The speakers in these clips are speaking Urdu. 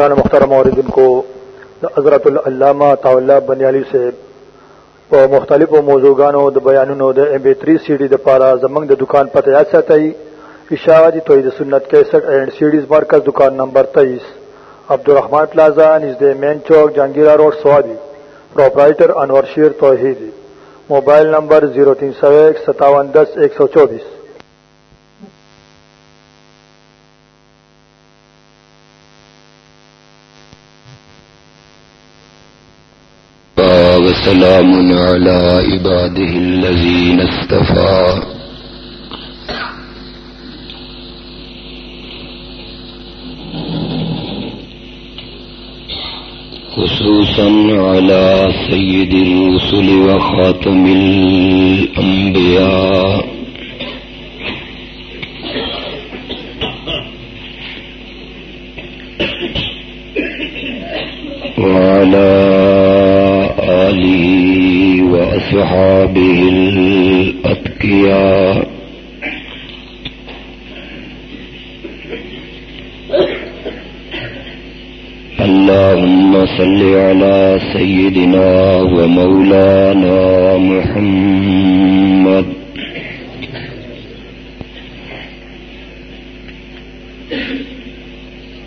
گران محترم عوردن کو حضرت علامہ طاولہ بنیالی سے په مختلفو موضوعګانو د بیانونو د ام بي 3 سي ډي د پاره زمنګ د دکان پته یاد ساتي اشاعتی جی توحید سنت 61 اینڈ سیډیز مرکز دکان نمبر 23 عبدالرحمان پلازا نزد مین چوک، جہانگیرہ روڈ سوادی proprietor Anwar Sher Tauheedi, mobile number 03015710124 وسلام على عباده الذين استفى خصوصا على سيد الرسل وخاتم الأنبياء. وعلى آله وأصحابه الأتقياء. اللهم صل على سيدنا ومولانا محمد.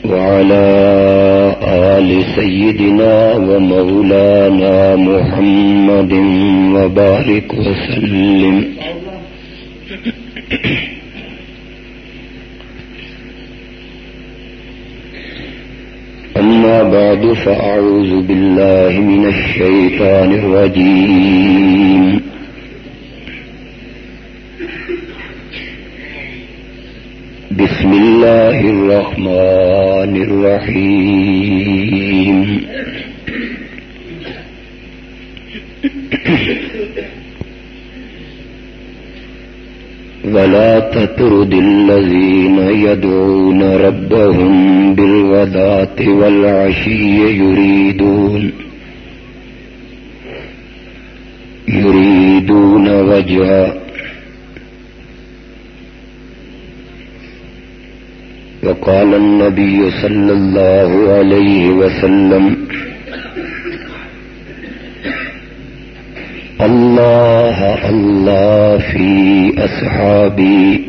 وعلى آل سيدنا ومولانا محمد وبارك وسلم. أما بعد فأعوذ بالله من الشيطان الرجيم. بسم الله الرحمن الرحيم. ولا تطرد الذين يدعون ربهم بالغداة والعشي يريدون يريدون وجهه. وقال النبي صلى الله عليه وسلم، الله الله في أصحابي،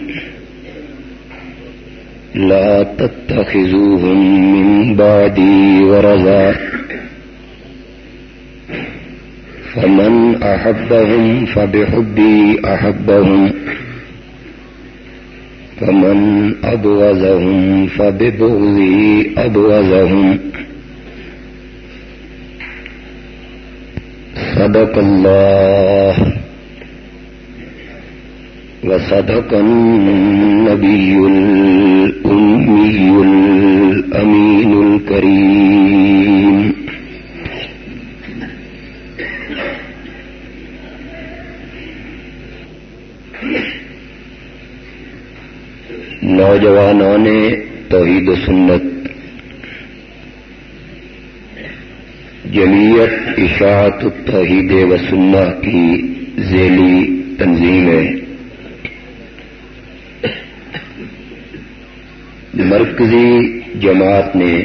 لا تتخذوهم من بعدي ورزا فمن أحبهم فبحبي أحبهم. فمن أبغزهم فببغضي أبغزهم صدق الله. وصدق النبي الأمي الأمين الكريم. نوجوانوں نے توحید و سنت جمیت اشاعت، توحید و سنہ کی ذیلی تنظیم ہے۔ مرکزی جماعت نے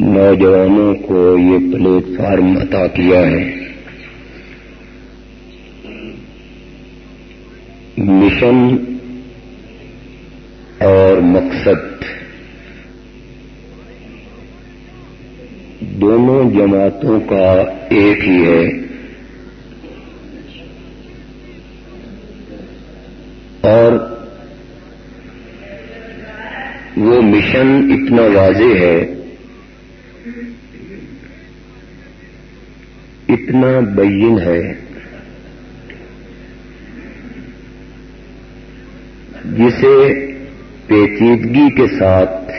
نوجوانوں کو یہ پلیٹ فارم عطا کیا ہے۔ مشن اور مقصد دونوں جماعتوں کا ایک ہی ہے۔ اور وہ مشن اتنا واضح ہے، اتنا بین ہے۔ جسے پیچیدگی کے ساتھ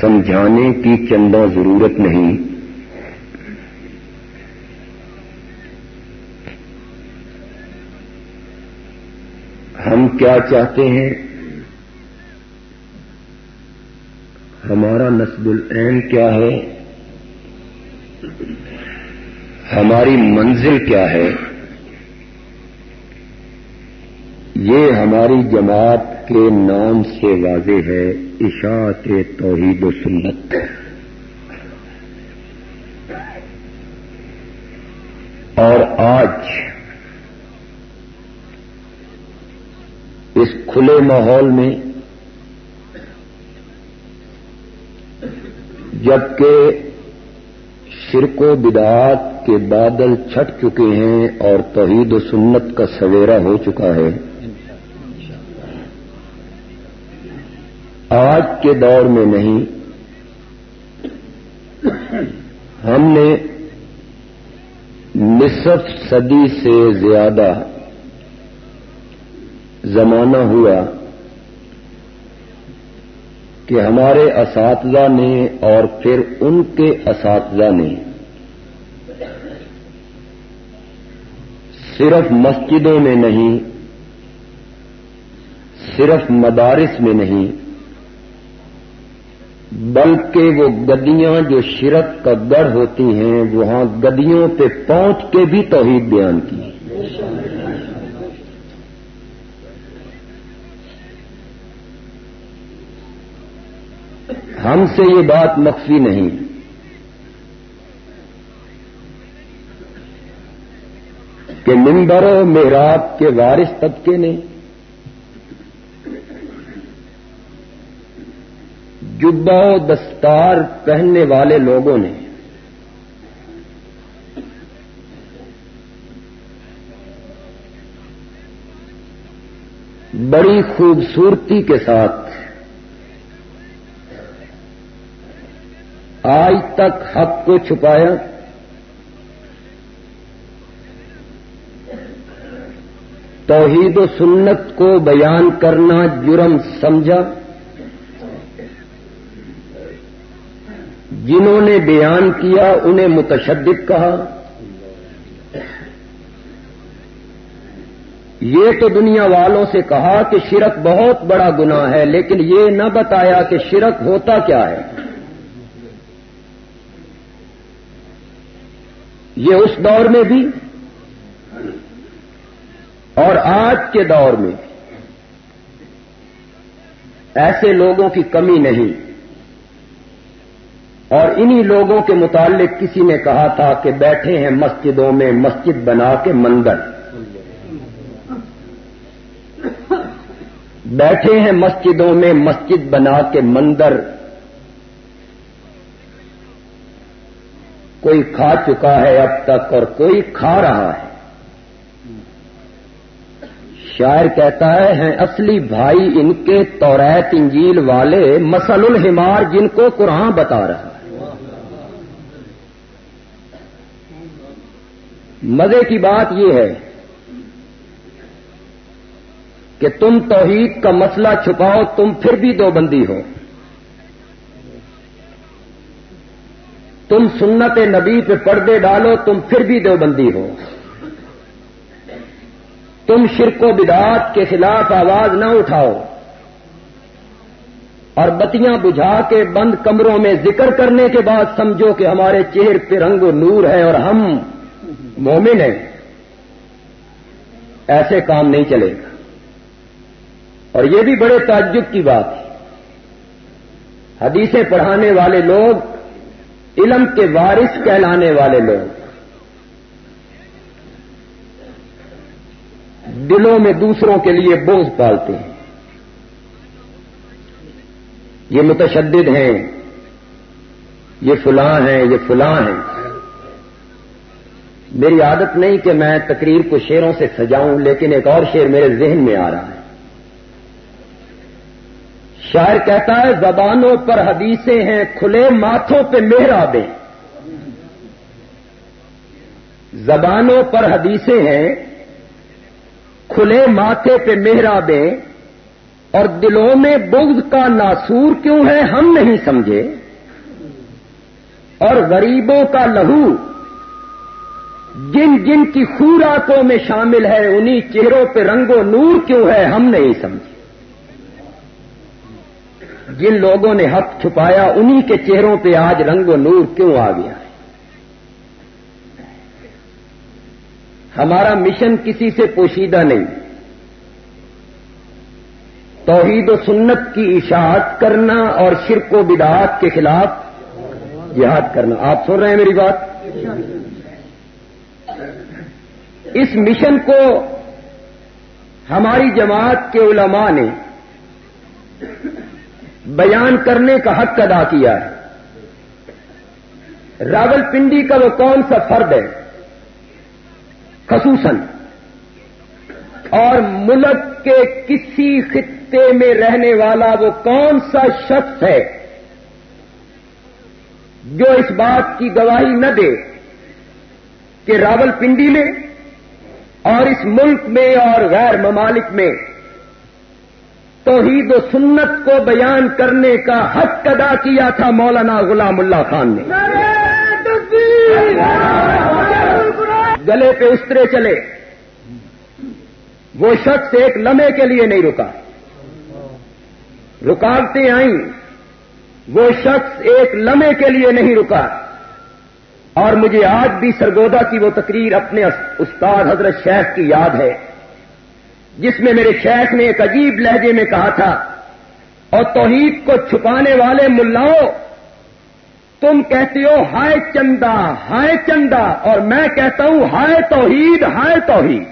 سمجھانے کی چندہ ضرورت نہیں۔ ہم کیا چاہتے ہیں؟ ہمارا نصب العین کیا ہے؟ ہماری منزل کیا ہے؟ یہ ہماری جماعت کے نام سے واضح ہے، اشاعت توحید و سنت۔ اور آج اس کھلے ماحول میں، جبکہ شرک و بدعات کے بادل چھٹ چکے ہیں اور توحید و سنت کا سویرا ہو چکا ہے آج کے دور میں نہیں، ہم نے نصف صدی سے زیادہ زمانہ ہوا کہ ہمارے اساتذہ نے اور پھر ان کے اساتذہ نے صرف مسجدوں میں نہیں، صرف مدارس میں نہیں بلکہ وہ گدیاں جو شرک کا گڑھ ہوتی ہیں، وہاں گدیوں پہ پہنچ کے بھی توحید بیان کی۔ ہم سے یہ بات مخفی نہیں۔ کہ ممبر و محراب کے وارث طبقے نے جبا و دستار پہننے والے لوگوں نے۔ بڑی خوبصورتی کے ساتھ آج تک حق کو چھپایا۔ توحید و سنت کو بیان کرنا جرم سمجھا۔ جنہوں نے بیان کیا انہیں متشدد کہا۔ یہ تو دنیا والوں سے کہا کہ شرک بہت بڑا گناہ ہے، لیکن یہ نہ بتایا کہ شرک ہوتا کیا ہے۔ یہ اس دور میں بھی اور آج کے دور میں ایسے لوگوں کی کمی نہیں۔ اور انہی لوگوں کے متعلق کسی نے کہا تھا کہ بیٹھے ہیں مسجدوں میں مسجد بنا کے مندر۔ بیٹھے ہیں مسجدوں میں مسجد بنا کے مندر۔ کوئی کھا چکا ہے اب تک اور کوئی کھا رہا ہے۔ شاعر کہتا ہے، ہیں اصلی بھائی ان کے توریت انجیل والے مسل الحمار جن کو قرآن بتا رہا۔ مزے کی بات یہ ہے کہ تم توحید کا مسئلہ چھپاؤ، تم پھر بھی دو بندی ہو۔ تم سنت نبی پہ پردے ڈالو، تم پھر بھی دیوبندی ہو۔ تم شرک و بدعات کے خلاف آواز نہ اٹھاؤ۔ اور بتیاں بجھا کے بند کمروں میں ذکر کرنے کے بعد سمجھو کہ ہمارے چہر پہ رنگ و نور ہے اور ہم مومن ہیں، ایسے کام نہیں چلے گا۔ اور یہ بھی بڑے تعجب کی بات ہے۔ حدیثیں پڑھانے والے لوگ، علم کے وارث کہلانے والے لوگ۔ دلوں میں دوسروں کے لیے بوجھ پالتے ہیں۔ یہ متشدد ہیں، یہ فلاں ہیں، یہ فلاں ہیں۔ میری عادت نہیں کہ میں تقریر کو شیروں سے سجاؤں، لیکن ایک اور شیر میرے ذہن میں آ رہا ہے۔ شاعر کہتا ہے، زبانوں پر حدیثیں ہیں، کھلے ماتھوں پہ محرابیں زبانوں پر حدیثیں ہیں، کھلے ماتھے پہ محرابیں اور دلوں میں بغض کا ناسور کیوں ہے ہم نہیں سمجھے؟ اور غریبوں کا لہو جن جن کی خوراکوں میں شامل ہے، انہی چہروں پہ رنگ و نور کیوں ہے، ہم نہیں سمجھے جن لوگوں نے حق چھپایا، انہی کے چہروں پہ آج رنگ و نور کیوں آ گیا ہے؟ ہمارا مشن کسی سے پوشیدہ نہیں۔ توحید و سنت کی اشاعت کرنا اور شرک و بدعات کے خلاف جہاد کرنا۔ آپ سن رہے ہیں میری بات؟ اس مشن کو ہماری جماعت کے علماء نے بیان کرنے کا حق ادا کیا ہے۔ راول پنڈی کا وہ کون سا فرد ہے؟ خصوصاً اور ملک کے کسی خطے میں رہنے والا وہ کون سا شخص ہے جو اس بات کی گواہی نہ دے کہ راول پنڈی میں اور اس ملک میں اور غیر ممالک میں توحید و سنت کو بیان کرنے کا حق ادا کیا تھا مولانا غلام اللہ خان نے۔ گلے پہ استرے چلے۔ وہ شخص ایک لمحے کے لیے نہیں رکا۔ رکاوٹیں آئیں۔ وہ شخص ایک لمحے کے لیے نہیں رکا۔ اور مجھے آج بھی سرگودا کی وہ تقریر اپنے استاد حضرت شیخ کی یاد ہے، جس میں میرے شیخ نے ایک عجیب لہجے میں کہا تھا، اور توحید کو چھپانے والے ملاؤں، تم کہتے ہو، ہائے چندہ ہائے چندہ، اور میں کہتا ہوں، ہائے توحید ہائے توحید۔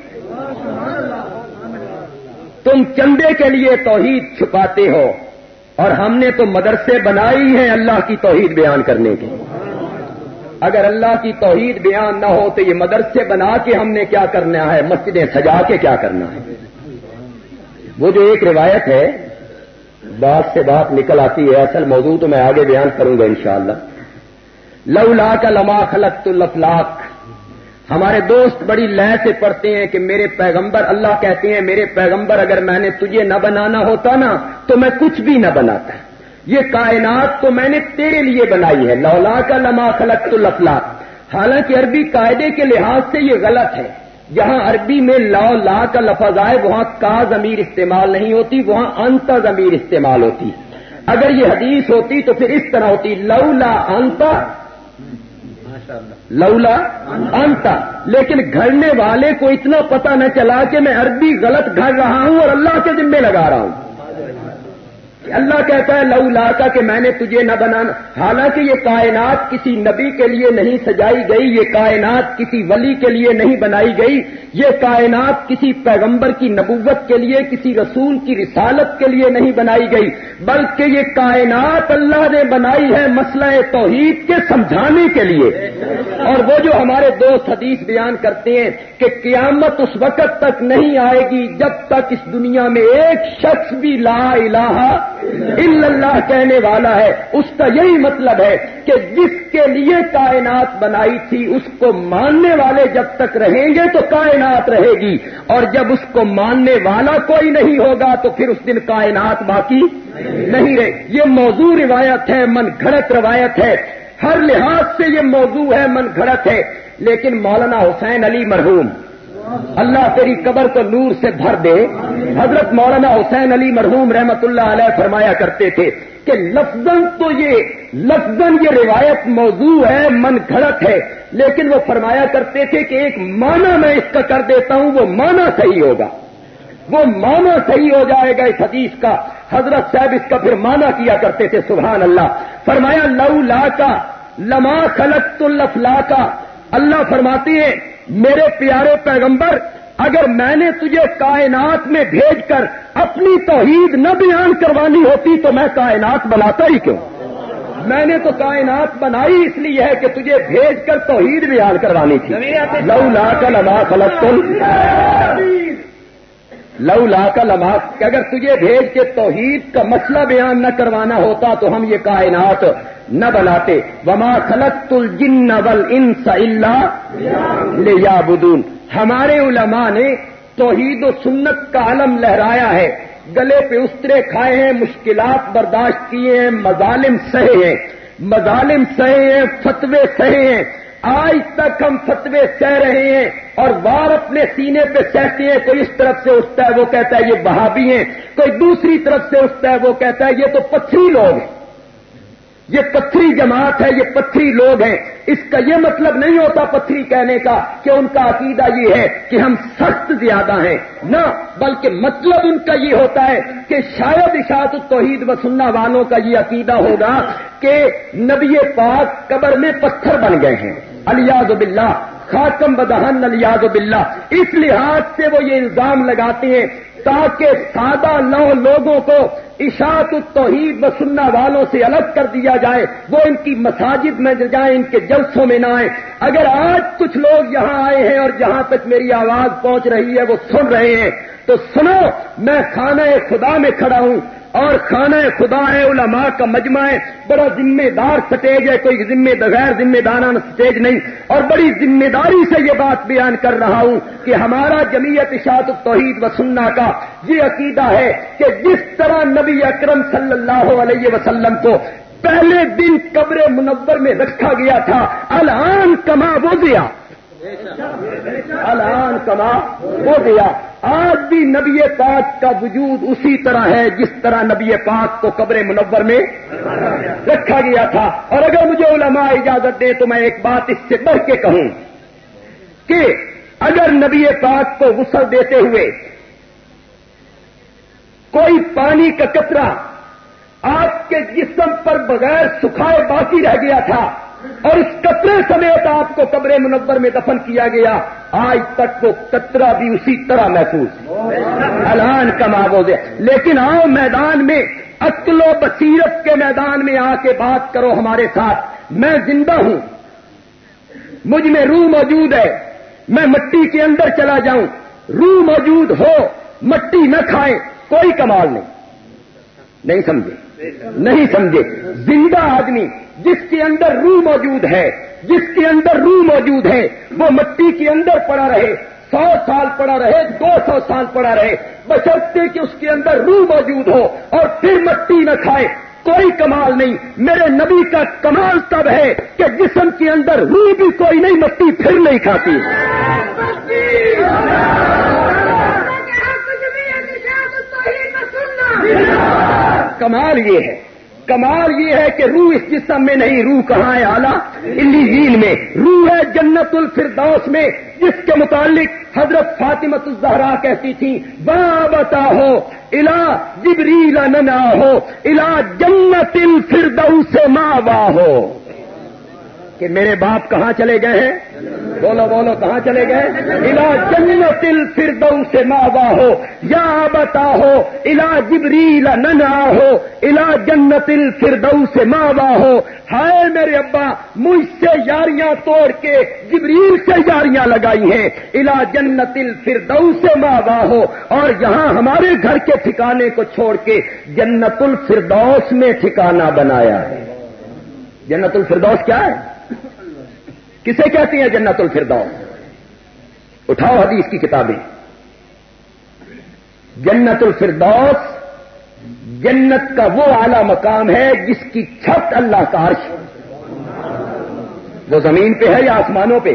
تم چندے کے لیے توحید چھپاتے ہو، اور ہم نے تو مدرسے بنائی ہیں اللہ کی توحید بیان کرنے کے۔ اگر اللہ کی توحید بیان نہ ہو تو یہ مدرسے بنا کے ہم نے کیا کرنا ہے؟ مسجدیں سجا کے کیا کرنا ہے؟ وہ جو ایک روایت ہے، بات سے بات نکل آتی ہے۔ اصل موضوع تو میں آگے بیان کروں گا انشاءاللہ۔ لو لا کا لما خلق الفلاق ہمارے دوست بڑی لہ سے پڑھتے ہیں کہ میرے پیغمبر اللہ کہتے ہیں، میرے پیغمبر اگر میں نے تجھے نہ بنانا ہوتا نا، تو میں کچھ بھی نہ بناتا۔ یہ کائنات تو میں نے تیرے لیے بنائی ہے. لولا کا لما خلق الفلاق حالانکہ عربی قاعدے کے لحاظ سے یہ غلط ہے. جہاں عربی میں لا لا کا لفظ آئے، وہاں کا ضمیر استعمال نہیں ہوتی، وہاں انت ضمیر استعمال ہوتی. اگر یہ حدیث ہوتی تو پھر اس طرح ہوتی. لو لا لولا انتا لیکن گھڑنے والے کو اتنا پتہ نہ چلا کہ میں عربی غلط گھڑ رہا ہوں اور اللہ کے ذمے لگا رہا ہوں. اللہ کہتا ہے، لو لاتا کہ میں نے تجھے نہ بنانا۔ حالانکہ یہ کائنات کسی نبی کے لیے نہیں سجائی گئی، یہ کائنات کسی ولی کے لیے نہیں بنائی گئی۔ یہ کائنات کسی پیغمبر کی نبوت کے لیے، کسی رسول کی رسالت کے لیے نہیں بنائی گئی۔ بلکہ یہ کائنات اللہ نے بنائی ہے مسئلہ توحید کے سمجھانے کے لیے۔ اور وہ جو ہمارے دوست حدیث بیان کرتے ہیں کہ قیامت اس وقت تک نہیں آئے گی جب تک اس دنیا میں ایک شخص بھی لا الہ اللہ کہنے والا ہے، اس کا یہی مطلب ہے کہ جس کے لیے کائنات بنائی تھی، اس کو ماننے والے جب تک رہیں گے تو کائنات رہے گی۔ اور جب اس کو ماننے والا کوئی نہیں ہوگا تو پھر اس دن کائنات باقی نہیں رہے۔ یہ موضوع روایت ہے، من گھڑت روایت ہے۔ ہر لحاظ سے یہ موضوع ہے، من گھڑت ہے۔ لیکن مولانا حسین علی مرحوم اللہ تیری قبر کو نور سے بھر دے۔ حضرت مولانا حسین علی مرحوم رحمت اللہ علیہ فرمایا کرتے تھے کہ لفظ تو یہ لفظ یہ روایت موضوع ہے، من گھڑت ہے۔ لیکن وہ فرمایا کرتے تھے کہ ایک معنی میں اس کا کر دیتا ہوں، وہ معنی صحیح ہوگا۔ وہ معنی صحیح ہو جائے گا اس حدیث کا۔ حضرت صاحب اس کا پھر معنی کیا کرتے تھے، سبحان اللہ۔ فرمایا لو لا کا، لما خلق الفلا کا اللہ فرماتی ہیں میرے پیارے پیغمبر اگر میں نے تجھے کائنات میں بھیج کر اپنی توحید نہ بیان کروانی ہوتی تو میں کائنات بناتا ہی کیوں؟ میں نے تو کائنات بنائی اس لیے ہے کہ تجھے بھیج کر توحید بیان کروانی تھی۔ لو لا تم لو لا کا لما کہ اگر تجھے بھیج کے توحید کا مسئلہ بیان نہ کروانا ہوتا تو ہم یہ کائنات نہ بناتے۔ وما خلق الجن ول ان لے بدون ہمارے علماء نے توحید و سنت کا علم لہرایا ہے۔ گلے پہ استرے کھائے ہیں، مشکلات برداشت کیے ہیں، مظالم سہے ہیں۔ مظالم سہے ہیں، فتوے سہے ہیں۔ آج تک ہم فتوے سہ رہے ہیں اور وار اپنے سینے پہ سہتے ہیں، کوئی اس طرف سے اٹھتا ہے وہ کہتا ہے یہ بہابی ہیں، کوئی دوسری طرف سے اٹھتا ہے وہ کہتا ہے یہ تو پتھری لوگ ہیں۔ یہ پتھری جماعت ہے، یہ پتھری لوگ ہیں۔ اس کا یہ مطلب نہیں ہوتا پتھری کہنے کا کہ ان کا عقیدہ یہ ہے کہ ہم سخت زیادہ ہیں۔ نہ، بلکہ مطلب ان کا یہ ہوتا ہے کہ شاید اشاعت التوحید و سننا والوں کا یہ عقیدہ ہوگا کہ نبی پاک قبر میں پتھر بن گئے ہیں۔ الیاز باللہ، خاتم بدہن الیاز باللہ۔ اس لحاظ سے وہ یہ الزام لگاتے ہیں تاکہ سادہ نو لوگوں کو اشاعت التوحید و سننا والوں سے الگ کر دیا جائے۔ وہ ان کی مساجد میں جائیں، ان کے جلسوں میں نہ آئیں۔ اگر آج کچھ لوگ یہاں آئے ہیں اور جہاں تک میری آواز پہنچ رہی ہے، وہ سن رہے ہیں۔ تو سنو، میں خانہ خدا میں کھڑا ہوں۔ اور خانہ خدا ہے، علماء کا مجمع ہے۔ بڑا ذمہ دار سٹیج ہے، کوئی ذمہ غیر ذمہ دارانہ سٹیج نہیں۔ اور بڑی ذمہ داری سے یہ بات بیان کر رہا ہوں کہ ہمارا جمعیت اشاعت التوحید و سننا کا یہ عقیدہ ہے کہ جس طرح نبی اکرم صلی اللہ علیہ وسلم کو پہلے دن قبر منور میں رکھا گیا تھا، الان کما وہ دیا الان کما ہو گیا۔ آج بھی نبی پاک کا وجود اسی طرح ہے جس طرح نبی پاک کو قبر منور میں رکھا گیا تھا۔ اور اگر مجھے علماء اجازت دے تو میں ایک بات اس سے بڑھ کے کہوں کہ اگر نبی پاک کو غسل دیتے ہوئے کوئی پانی کا کترا آپ کے جسم پر بغیر سکھائے باقی رہ گیا تھا اور اس قطرے سمیت آپ کو قبر منور میں دفن کیا گیا، آج تک وہ قطرہ بھی اسی طرح محفوظ الان کا معاوض ہے۔ لیکن آؤ میدان میں، عقل و بصیرت کے میدان میں آ کے بات کرو ہمارے ساتھ۔ میں زندہ ہوں۔ مجھ میں روح موجود ہے۔ میں مٹی کے اندر چلا جاؤں۔ روح موجود ہو، مٹی نہ کھائے کوئی کمال نہیں۔ نہیں سمجھے؟ نہیں سمجھے زندہ آدمی جس کے اندر روح موجود ہے جس کے اندر روح موجود ہے وہ مٹی کے اندر پڑا رہے سو سال پڑا رہے دو سو سال پڑا رہے بچتے کہ اس کے اندر روح موجود ہو اور پھر مٹی نہ کھائے کوئی کمال نہیں میرے نبی کا کمال تب ہے کہ جسم کے اندر روح بھی کوئی نہیں مٹی پھر نہیں کھاتی کمال یہ ہے۔ کمال یہ ہے کہ روح اس جسم میں نہیں، روح کہاں ہے آلہ علی میں۔ روح ہے جنت الفردوس میں، جس کے متعلق حضرت فاطمت الزہرا کہتی تھی با بتا ہو الا جبریل ننا ہو الا جنت الفردوس سے ماں ہو۔ کہ میرے باپ کہاں چلے گئے ہیں؟ بولو بولو، کہاں چلے گئے؟ الا جنت الفردو سے ماوا ہو، یا بتا ہو الا جبریل ننا ہو الا جنت الفردو سے ماوا ہو۔ ہائے میرے ابا، مجھ سے یاریاں توڑ کے جبریل سے یاریاں لگائی ہیں۔ الا جنت الفردو سے ماوا ہو۔ اور یہاں ہمارے گھر کے ٹھکانے کو چھوڑ کے جنت الفردوس میں ٹھکانہ بنایا ہے۔ جنت الفردوس کیا ہے؟ کسے کہتے ہیں جنت الفردوس؟ اٹھاؤ حدیث کی کتابیں۔ جنت الفردوس جنت کا وہ اعلی مقام ہے جس کی چھت اللہ کا عرش وہ زمین پہ ہے یا آسمانوں پہ؟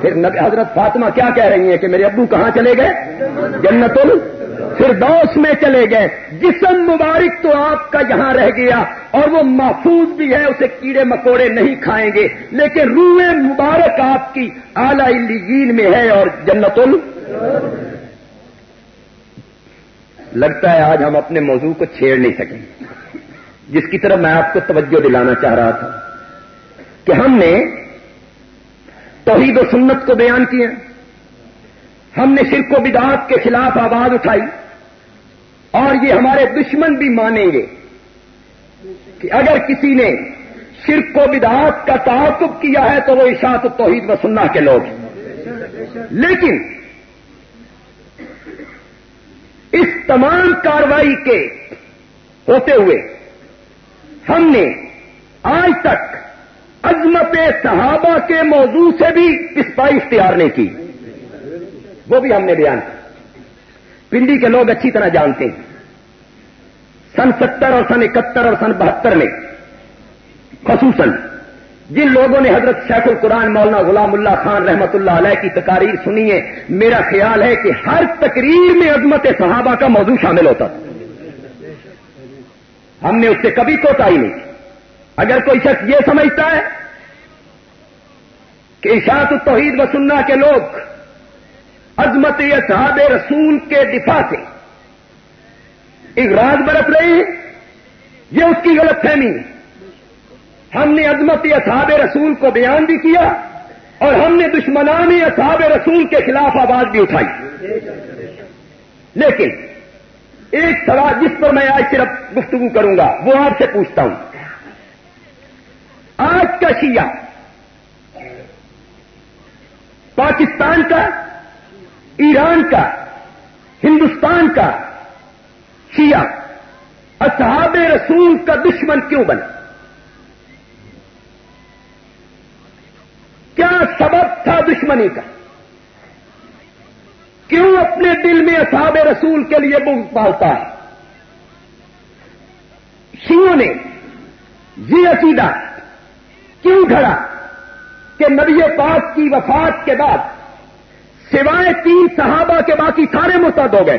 پھر حضرت فاطمہ کیا کہہ رہی ہیں کہ میرے ابو کہاں چلے گئے؟ جنت ال فردوس میں چلے گئے۔ جسم مبارک تو آپ کا یہاں رہ گیا اور وہ محفوظ بھی ہے، اسے کیڑے مکوڑے نہیں کھائیں گے۔ لیکن روح مبارک آپ کی اعلی الجین میں ہے اور جنت ال۔ لگتا ہے آج ہم اپنے موضوع کو چھیڑ نہیں سکیں جس کی طرف میں آپ کو توجہ دلانا چاہ رہا تھا کہ ہم نے توحید و سنت کو بیان کیا۔ ہم نے شرک و بدعات کے خلاف آواز اٹھائی اور یہ ہمارے دشمن بھی مانیں گے کہ اگر کسی نے شرک و بدعات کا تعاقب کیا ہے تو وہ اشاعت توحید و سننا کے لوگ ہیں۔ لیکن اس تمام کاروائی کے ہوتے ہوئے ہم نے آج تک عظمت صحابہ کے موضوع سے بھی اسپائی اختیار نہیں کی۔ وہ بھی ہم نے بیان کیا پنڈی کے لوگ اچھی طرح جانتے ہیں۔ سن ستر اور سن اکہتر اور سن بہتر میں، خصوصاً جن لوگوں نے حضرت شیخ القرآن مولانا غلام اللہ خان رحمت اللہ علیہ کی تقاریر سنی ہے میرا خیال ہے کہ ہر تقریر میں عظمت صحابہ کا موضوع شامل ہوتا۔ تھا ہم نے اس سے کبھی کوتا ہی نہیں۔ اگر کوئی شخص یہ سمجھتا ہے کہ اشاعت التوحید و سننا کے لوگ عظمت اصحاب رسول کے دفاع سے۔ اغراض برت رہے ہیں یہ اس کی غلط فہمی ہے۔ ہم نے عظمت اصحاب رسول کو بیان بھی کیا اور ہم نے دشمنانی اصحاب رسول کے خلاف آواز بھی اٹھائی۔ لیکن ایک سوال جس پر میں آج صرف گفتگو کروں گا، وہ آپ سے پوچھتا ہوں۔ آج کا شیعہ پاکستان کا ایران کا، ہندوستان کا شیعہ، اصحاب رسول کا دشمن کیوں بنا؟ کیا سبب تھا دشمنی کا؟ کیوں اپنے دل میں اصحاب رسول کے لیے بغض پالتا ہے؟ شیوں نے یہ عقیدہ کیوں گھڑا کہ نبی پاک کی وفات کے بعد سوائے تین صحابہ کے باقی سارے متحد ہو گئے۔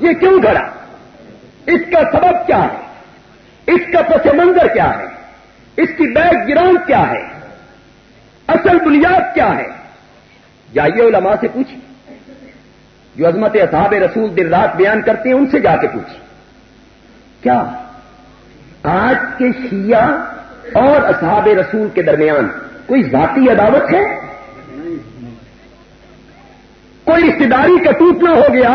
یہ کیوں گھڑا؟ اس کا سبب کیا ہے؟ اس کا پس منظر کیا ہے؟ اس کی بیک گراؤنڈ کیا ہے؟ اصل بنیاد کیا ہے؟ جائیے علماء سے پوچھیے جو عظمت اصحاب رسول دن رات بیان کرتے ہیں ان سے جا کے پوچھیے کیا آج کے شیعہ اور اصحاب رسول کے درمیان کوئی ذاتی عداوت ہے؟ کوئی رشتے داری کا ٹوٹنا ہو گیا،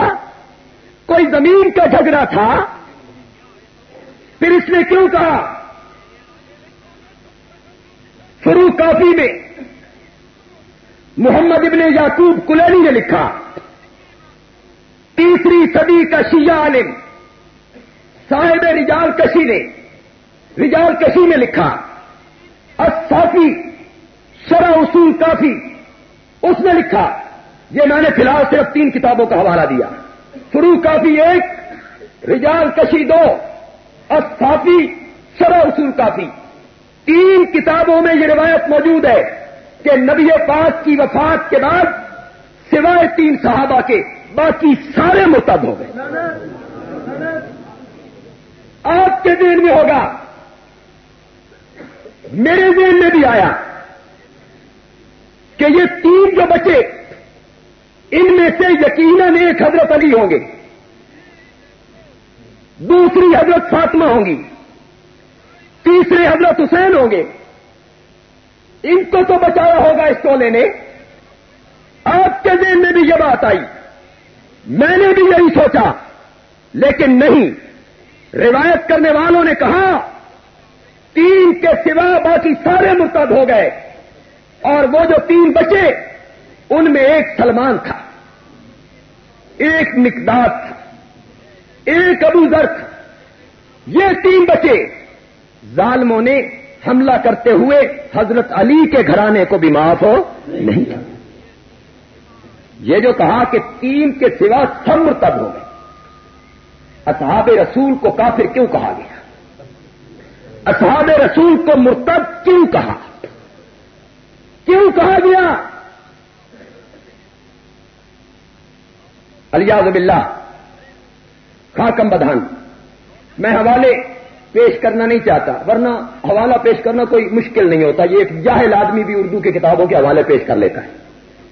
کوئی زمین کا جھگڑا تھا، پھر اس نے کیوں کہا؟ فروخ کافی میں۔ محمد ابن یعقوب کلینی نے لکھا، تیسری صدی کا شیعہ عالم، صاحب رجال کشی نے، رجال کشی میں لکھا اصافی شرح اصول کافی، اس نے لکھا یہ میں نے فی الحال صرف تین کتابوں کا حوالہ دیا۔ فرو کافی ایک، رجال کشی دو اصافی شرح اصول کافی۔ تین کتابوں میں یہ روایت موجود ہے کہ نبی پاک کی وفات کے بعد سوائے تین صحابہ کے باقی سارے مرتب ہو گئے۔ آپ کے دین میں ہوگا، میرے ذہن میں بھی آیا کہ یہ تین جو بچے ان میں سے یقیناً ایک حضرت علی ہوں گے۔ دوسری حضرت فاطمہ ہوں گی۔ تیسرے حضرت حسین ہوں گے۔ ان کو تو بچایا ہوگا اس ٹولے نے۔ آپ کے ذہن میں بھی یہ بات آئی۔ میں نے بھی یہی سوچا۔ لیکن نہیں۔ روایت کرنے والوں نے کہا، تین کے سوا باقی سارے مرتد ہو گئے۔ اور وہ جو تین بچے ان میں ایک سلمان تھا، ایک مقدار تھا، ایک ابو تھا۔ یہ تین بچے ظالموں نے حملہ کرتے ہوئے حضرت علی کے گھرانے کو بھی معاف ہو نہیں تھا یہ جو کہا کہ تین کے سوا سب مرتب ہو گئے۔ اصحاب رسول کو کافر کیوں کہا گیا؟ اصحاب رسول کو مرتب کیوں کہا؟ کیوں کہا گیا؟ الیاز باللہ، خاکم بدھان میں حوالے پیش کرنا نہیں چاہتا، ورنہ حوالہ پیش کرنا کوئی مشکل نہیں ہوتا۔ یہ ایک جاہل آدمی بھی اردو کی کتابوں کے حوالے پیش کر لیتا ہے۔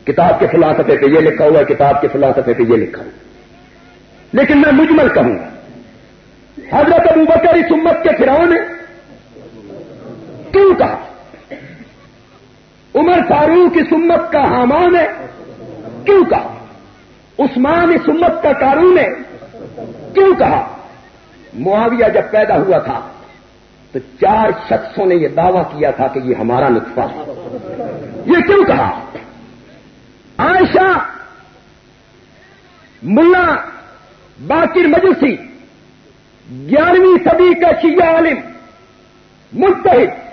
کتاب کے فلاسفے پہ یہ لکھا ہوا ہے، کتاب کے فلاسفے پہ یہ لکھا ہوا لیکن میں مجمل کہوں گا حضرت ابو بکر اس امت کے فراؤ نے کیوں کہا؟ عمر فاروق اس امت کا حامان ہے۔ کیوں کہا؟ عثمان اس امت کا قارون ہے۔ کیوں کہا؟ معاویہ جب پیدا ہوا تھا تو چار شخصوں نے یہ دعویٰ کیا تھا کہ یہ ہمارا نطفہ ہے۔ یہ کیوں کہا؟ عائشہ، ملا، باقر مجوسی گیارہویں صدی کا شیعہ عالم مستحد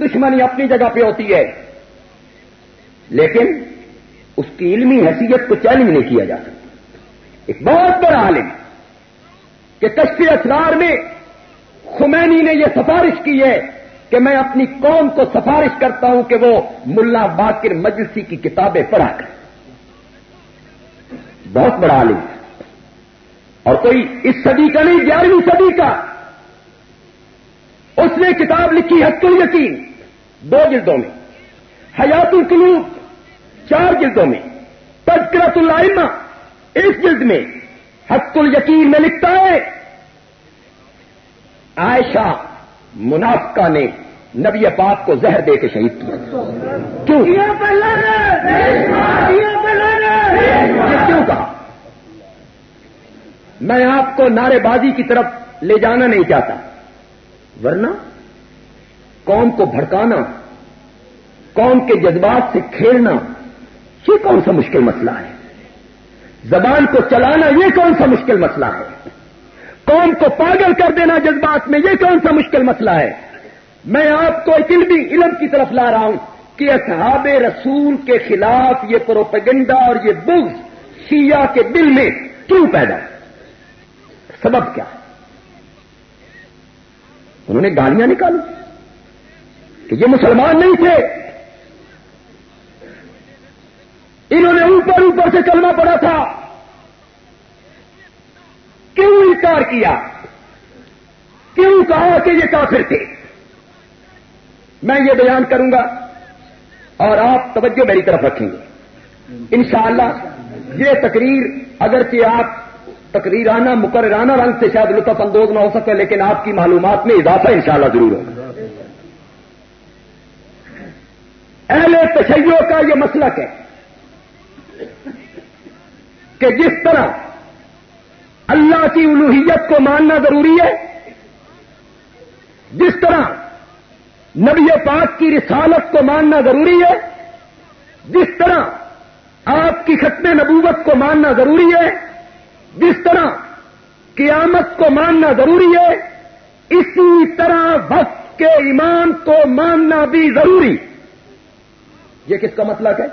دشمنی اپنی جگہ پہ ہوتی ہے۔ لیکن اس کی علمی حیثیت کو چیلنج نہیں کیا جا سکتا۔ ایک بہت بڑا عالم کہ کشف اسرار میں خمینی نے یہ سفارش کی ہے کہ میں اپنی قوم کو سفارش کرتا ہوں کہ وہ ملا باقر مجلسی کی کتابیں پڑھا کر بہت بڑا عالم۔ اور کوئی اس صدی کا نہیں، گیارہویں صدی کا۔ اس نے کتاب لکھی حق یقین دو جلدوں میں۔ حیات القلوب چار جلدوں میں تذکرت العلمہ اس جلد میں حق یقین میں لکھتا ہے، عائشہ منافقہ نے نبی پاک کو زہر دے کے شہید کیا۔ کیوں؟ کیوں کہا؟ میں آپ کو نعرے بازی کی طرف لے جانا نہیں چاہتا، ورنہ قوم کو بھڑکانا، قوم کے جذبات سے کھیلنا یہ کون سا مشکل مسئلہ ہے؟ زبان کو چلانا یہ کون سا مشکل مسئلہ ہے؟ قوم کو پاگل کر دینا جذبات میں یہ کون سا مشکل مسئلہ ہے؟ میں آپ کو ایک علمی علم کی طرف لا رہا ہوں کہ اصحاب رسول کے خلاف یہ پروپیگنڈا اور یہ بغض شیعہ کے دل میں کیوں پیدا ہے سبب کیا؟ ہے انہوں نے گالیاں نکالی کہ یہ مسلمان نہیں تھے انہوں نے اوپر اوپر سے کلمہ پڑا تھا۔ کیوں انکار کیا؟ کیوں کہا کہ یہ کافر تھے؟ میں یہ بیان کروں گا اور آپ توجہ میری طرف رکھیں گے۔ انشاءاللہ یہ تقریر اگرچہ آپ تقریرانہ، مقررانہ رنگ سے شاید لطف اندوز نہ ہو سکے، لیکن آپ کی معلومات میں اضافہ انشاءاللہ ضرور ہوگا۔ اہل تشیعوں کا یہ مسلک ہے۔ کہ جس طرح اللہ کی الوحیت کو ماننا ضروری ہے، جس طرح نبی پاک کی رسالت کو ماننا ضروری ہے، جس طرح آپ کی ختم نبوت کو ماننا ضروری ہے، جس طرح قیامت کو ماننا ضروری ہے، اسی طرح وقت کے ایمان کو ماننا بھی ضروری۔ یہ کس کا مسئلہ ہے؟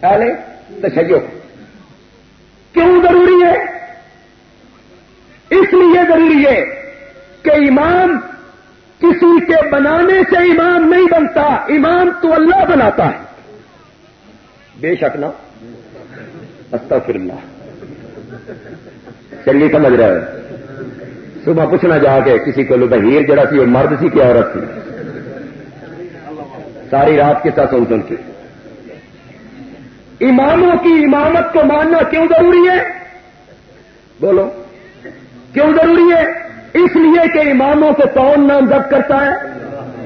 پہلے تشیع۔ کیوں ضروری ہے؟ اس لیے ضروری ہے کہ ایمان کسی کے بنانے سے ایمان نہیں بنتا ایمان تو اللہ بناتا ہے۔ بے شک نا؟ استغفر اللہ چلیے، سمجھ رہے صبح پوچھنا جا کے کسی کو بہیر جڑا سی وہ مرد سی کہ عورت تھی ساری رات کے ساتھ سن سن کی اماموں کی امامت کو ماننا کیوں ضروری ہے؟ بولو، کیوں ضروری ہے؟ اس لیے کہ اماموں کو کون نامزد کرتا ہے؟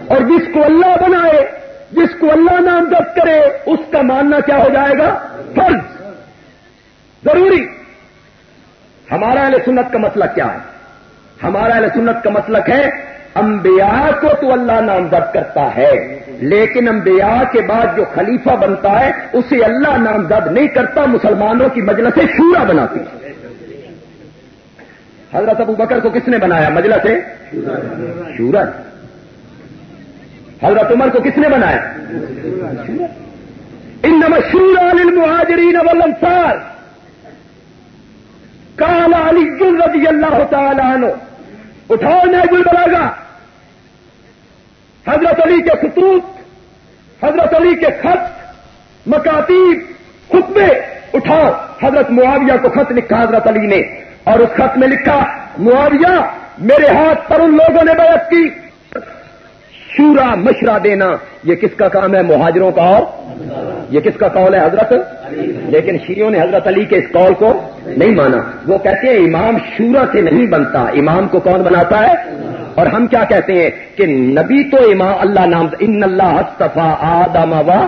اور جس کو اللہ بنائے، جس کو اللہ نامزد کرے، اس کا ماننا کیا ہو جائے گا؟ فرض۔ ضروری۔ ہمارا اہل سنت کا مسئلہ کیا ہے؟ ہمارا اہل سنت کا مسلک ہے؟ انبیاء کو تو اللہ نامزد کرتا ہے۔ لیکن انبیاء کے بعد جو خلیفہ بنتا ہے، اسے اللہ نامزد نہیں کرتا، مسلمانوں کی مجلس شورا بناتی۔ حضرت ابو بکر کو کس نے بنایا؟ مجلس شورا۔ حضرت عمر کو کس نے بنایا؟ ان شورا للمہاجرین والانصار۔ قال علی رضی اللہ تعالی عنہ، اٹھاؤ نیب البلاغا حضرت علی کے خطوط، حضرت علی کے خط، مکاتیب، خطبے اٹھاؤ۔ حضرت معاویہ کو خط لکھا حضرت علی نے اور اس خط میں لکھا، معاویہ، میرے ہاتھ پر ان لوگوں نے بیعت کی۔ شورا مشرہ دینا، یہ کس کا کام ہے؟ مہاجروں کا اور؟ یہ کس کا قول ہے حضرت؟ لیکن شیوں نے حضرت علی کے اس قول کو نہیں مانا۔ وہ کہتے ہیں، امام شورا سے نہیں بنتا۔ امام کو کون بناتا ہے؟ اور ہم کیا کہتے ہیں کہ نبی تو امام اللہ نام ان اللہ حصفا آدم وا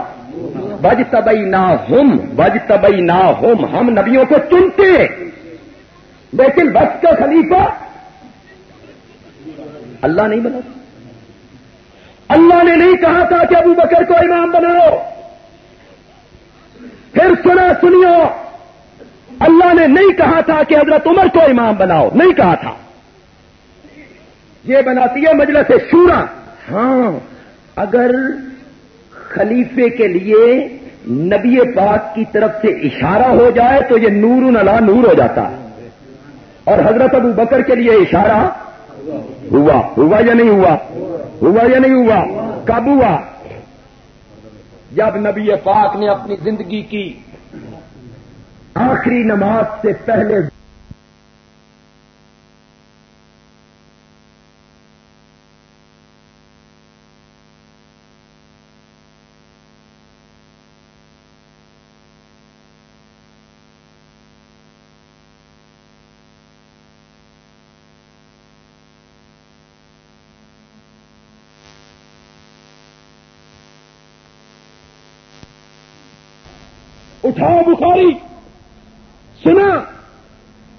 بج تبئی نہ ہوم بج تبئی نہ ہوم ہم نبیوں کو چنتے ہیں۔ لیکن بس کا خلیفہ اللہ نہیں بنا اللہ نے نہیں کہا تھا کہ ابو بکر کو امام بناؤ۔ پھر سنا سنیو۔ اللہ نے نہیں کہا تھا کہ حضرت عمر کو امام بناؤ۔ نہیں کہا تھا۔ یہ بناتی ہے مجلس شورا۔ ہاں۔ اگر خلیفے کے لیے نبی پاک کی طرف سے اشارہ ہو جائے تو یہ نور نلا نور ہو جاتا۔ ہے اور حضرت ابو بکر کے لیے اشارہ ہوا۔ ہوا یا نہیں ہوا؟ ہوا یا نہیں ہوا؟ کب ہوا؟ جب نبی پاک نے اپنی زندگی کی آخری نماز سے پہلے جی، اٹھا بخاری سنا۔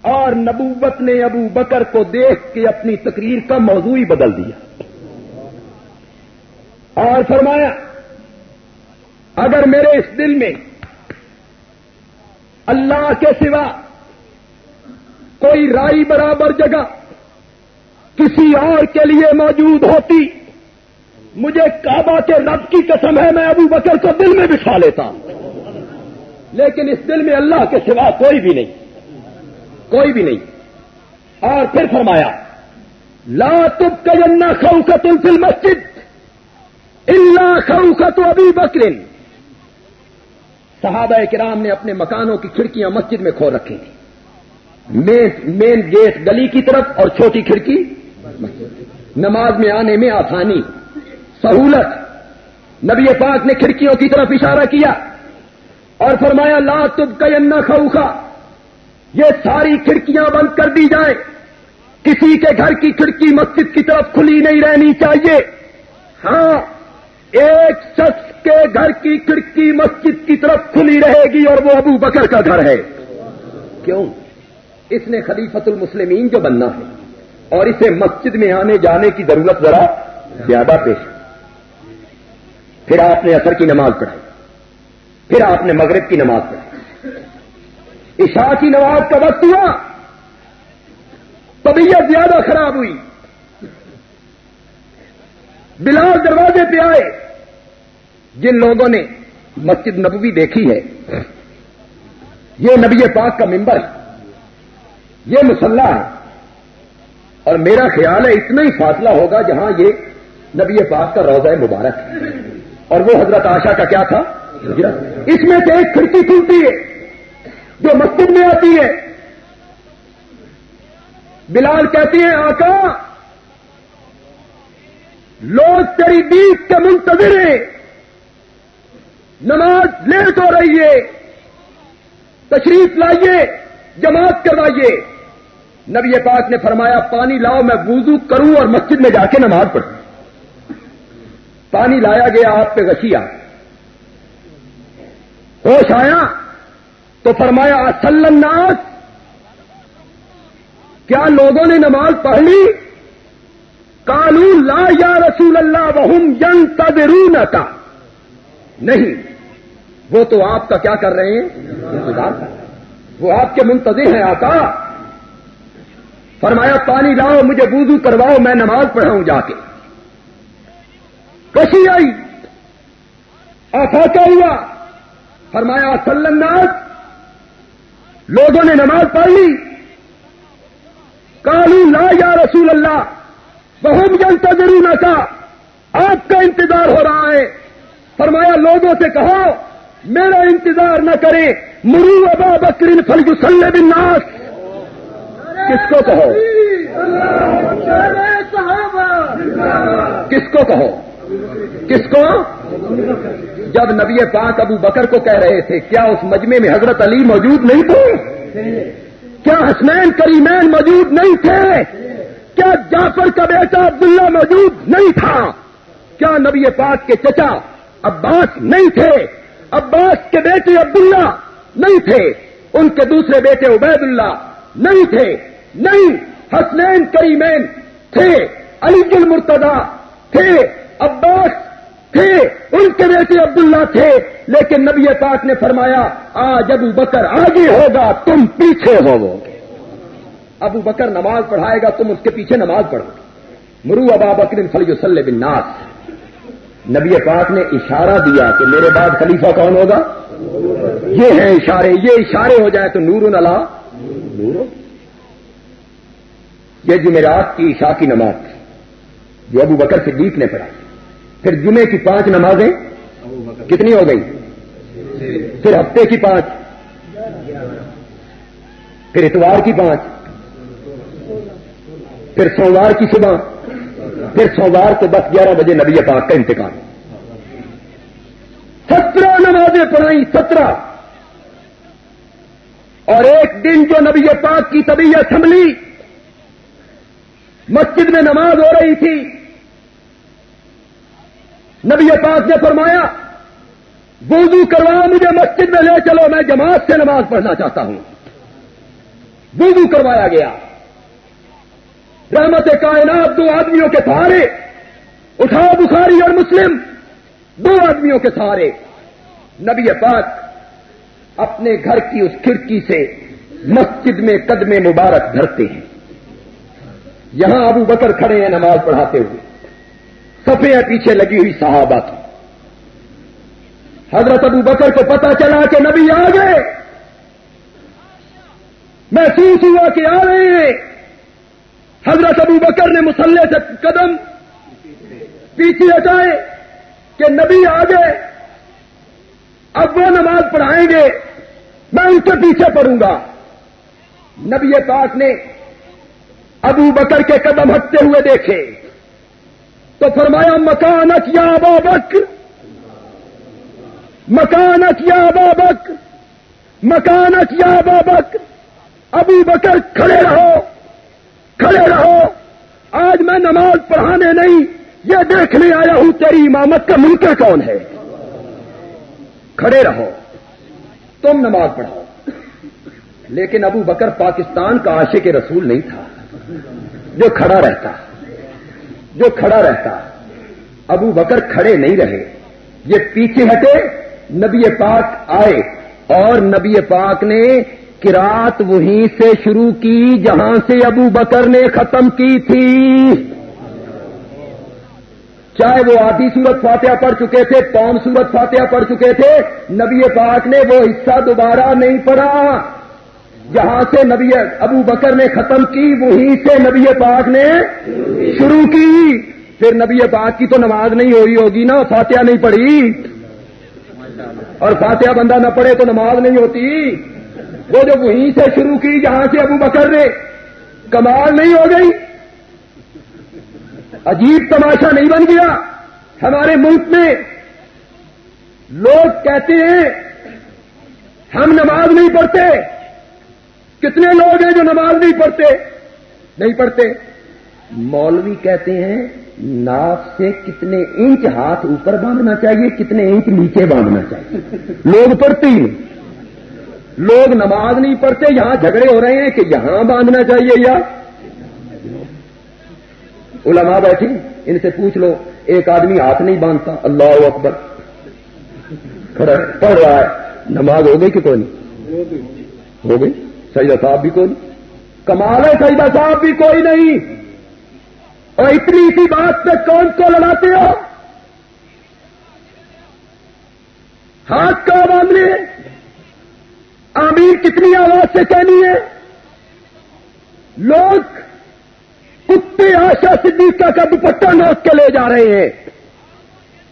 اور نبوت نے ابو بکر کو دیکھ کے اپنی تقریر کا موضوع ہی بدل دیا۔ اور فرمایا اگر میرے اس دل میں اللہ کے سوا کوئی رائی برابر جگہ کسی اور کے لیے موجود ہوتی مجھے کعبہ کے رب کی قسم ہے میں ابو بکر کو دل میں بٹھا لیتا۔ ہوں لیکن اس دل میں اللہ کے سوا کوئی بھی نہیں۔ کوئی بھی نہیں۔ اور پھر فرمایا، لا تب کجنا خو کا تم فل مسجد اللہ خو کا تو ابھی بکرین صحابہ کرام نے اپنے مکانوں کی کھڑکیاں مسجد میں کھول رکھی تھیں۔ مین گیٹ گلی کی طرف اور چھوٹی کھڑکی۔ نماز میں آنے میں آسانی، سہولت۔ نبی پاک نے کھڑکیوں کی طرف اشارہ کیا۔ اور فرمایا، لا تب کا انا خوخا یہ ساری کھڑکیاں بند کر دی جائیں، کسی کے گھر کی کھڑکی مسجد کی طرف کھلی نہیں رہنی چاہیے۔ ہاں ایک شخص کے گھر کی کھڑکی مسجد کی طرف کھلی رہے گی اور وہ ابو بکر کا گھر ہے۔ کیوں؟ اس نے خلیفت المسلمین جو بننا ہے اور اسے مسجد میں آنے جانے کی ضرورت ذرا زیادہ پیش۔ پھر آپ نے اثر کی نماز پڑھائی۔ پھر آپ نے مغرب کی نماز پڑھائی عشاء کی نماز کا وقت ہوا۔ طبیعت زیادہ خراب ہوئی۔ بلال دروازے پہ آئے۔ جن لوگوں نے مسجد نبوی دیکھی ہے، یہ نبی پاک کا ممبر ہے۔ یہ مسلح ہے۔ اور میرا خیال ہے اتنا ہی فاصلہ ہوگا جہاں یہ نبی پاک کا روزہ مبارک ہے۔ اور وہ حضرت آشا کا کیا تھا؟ اس میں سے ایک کھڑکی کھلتی ہے، جو مسجد میں آتی ہے۔ بلال کہتی ہیں، آقا، لوگ تیری بیس کے منتظر ہیں۔ نماز لیٹ ہو رہی ہے۔ تشریف لائیے، جماعت کروائیے۔ نبی پاک نے فرمایا، پانی لاؤ، میں وضو کروں اور مسجد میں جا کے نماز پڑھوں۔ پانی لایا گیا آپ پہ غشیا ہوش آیا تو فرمایا اصل الناس کیا لوگوں نے نماز پڑھ لی؟ کالو لا یا رسول اللہ، وہم جن تدرون کا نہیں، وہ تو آپ کا کیا کر رہے ہیں؟ انتظار وہ آپ کے منتظر ہیں آقا۔ فرمایا، پانی لاؤ، مجھے بوزو کرواؤ، میں نماز پڑھاؤں جا کے کشی آئی۔ ایسا کیا ہوا؟ فرمایا سلناس لوگوں نے نماز پڑھ لی کالو لا یا رسول اللہ بہت جنتا ضرور نہ آپ کا انتظار ہو رہا ہے، فرمایا، لوگوں سے کہو، میرا انتظار نہ کرے مرو ابا بکرین فلگ سلے بن ناس کس کو کہو، کس کو کہو کس کو؟ جب نبی پاک ابو بکر کو کہہ رہے تھے، کیا اس مجمے میں حضرت علی موجود نہیں تھے؟ کیا حسنین کریمین موجود نہیں تھے؟ کیا جعفر کا بیٹا عبداللہ موجود نہیں تھا؟ کیا نبی پاک کے چچا عباس نہیں تھے؟ عباس کے بیٹے عبداللہ نہیں تھے؟ ان کے دوسرے بیٹے عبید اللہ نہیں تھے؟ نہیں، حسنین کریمین تھے، علی المرتدا تھے عباس تھے، ان کے بیٹے عبداللہ تھے۔ لیکن نبی پاک نے فرمایا، آج ابو بکر آگے ہوگا، تم پیچھے ہو ابو بکر نماز پڑھائے گا، تم اس کے پیچھے نماز پڑھو گے۔ مرو ابا بکر فلی وسل بن ناس نبی پاک نے اشارہ دیا کہ میرے بعد خلیفہ کون ہوگا؟ یہ ہیں اشارے، یہ اشارے ہو جائے تو نور اللہ نور یہ جمعرات کی عشاء کی نماز۔ جو ابو بکر صدیق نے پڑھا پھر جمعے کی پانچ نمازیں کتنی ہو گئی؟ پھر ہفتے کی پانچ۔ پھر اتوار کی پانچ۔ پھر سوموار کی صبح۔ پھر سوموار کو دس گیارہ بجے نبی پاک کا انتقال۔ سترہ نمازیں پڑھائی سترہ۔ اور ایک دن جو نبی پاک کی طبیعت سنبھلی۔ مسجد میں نماز ہو رہی تھی۔ نبی پاک نے فرمایا، وضو کروایا مجھے مسجد میں لے چلو، میں جماعت سے نماز پڑھنا چاہتا ہوں۔ وضو کروایا گیا۔ رحمت کائنات دو آدمیوں کے سہارے، اٹھا بخاری اور مسلم، دو آدمیوں کے سہارے۔ نبی پاک اپنے گھر کی اس کھڑکی سے مسجد میں قدم مبارک دھرتے ہیں۔ یہاں ابو بکر کھڑے ہیں نماز پڑھاتے ہوئے۔ سفید پیچھے لگی ہوئی صحابہ کی۔ حضرت ابو بکر کو پتا چلا کہ نبی آ گئے۔ محسوس ہوا کہ آ رہے ہیں۔ حضرت ابو بکر نے مسلح سے قدم پیچھے ہٹائے کہ نبی آ گئے۔ اب وہ نماز پڑھائیں گے۔ میں ان کے پیچھے پڑھوں گا۔ نبی پاک نے ابو بکر کے قدم ہٹتے ہوئے دیکھے۔ تو فرمایا مکانت یا ابا بکر مکانت یا ابا بکر مکانت یا ابا بکر، ابو بکر کھڑے رہو کھڑے رہو۔ آج میں نماز پڑھانے نہیں، یہ دیکھنے آیا ہوں تیری امامت کا ملکہ کون ہے۔ کھڑے رہو، تم نماز پڑھاؤ۔ لیکن ابو بکر پاکستان کا عاشق رسول نہیں تھا، جو کھڑا رہتا۔ جو کھڑا رہتا ابو بکر کھڑے نہیں رہے یہ پیچھے ہٹے نبی پاک آئے اور نبی پاک نے کراط وہیں سے شروع کی جہاں سے ابو بکر نے ختم کی تھی چاہے وہ آدھی سورت فاتحہ پڑھ چکے تھے پون سورت فاتحہ پڑھ چکے تھے، نبی پاک نے وہ حصہ دوبارہ نہیں پڑھا۔ جہاں سے نبی ابو بکر نے ختم کی، وہیں سے نبی پاک نے شروع کی۔ پھر نبی پاک کی تو نماز نہیں ہوئی ہوگی نا، فاتحہ نہیں پڑھی۔ اور فاتحہ بندہ نہ پڑھے تو نماز نہیں ہوتی۔ وہ جو وہیں سے شروع کی، جہاں سے ابو بکر نے کمال نہیں ہو گئی۔ عجیب تماشا نہیں بن گیا۔ ہمارے ملک میں لوگ کہتے ہیں، ہم نماز نہیں پڑھتے۔ کتنے لوگ ہیں جو نماز نہیں پڑھتے؟ نہیں پڑھتے۔ مولوی کہتے ہیں، ناف سے کتنے انچ ہاتھ اوپر باندھنا چاہیے، کتنے انچ نیچے باندھنا چاہیے۔ لوگ پڑھتے ہی لوگ نماز نہیں پڑھتے، یہاں جھگڑے ہو رہے ہیں کہ یہاں باندھنا چاہیے یا؟ علماء بیٹھی ان سے پوچھ لو، ایک آدمی ہاتھ نہیں باندھتا۔ اللہ اکبر۔ پڑھ رہا ہے۔ نماز ہو گئی کہ کوئی نہیں؟ ہو گئی۔ سیدہ صاحب بھی کوئی نہیں۔ کمال ہے سیدہ صاحب بھی کوئی نہیں۔ اور اتنی سی بات پہ کون کو لڑاتے ہو؟ ہاتھ کا باندھنے؟ آمین کتنی آواز سے کہنی ہے؟ لوگ کتے آشا صدیقہ کا دوپٹہ نوٹ کے لے جا رہے ہیں۔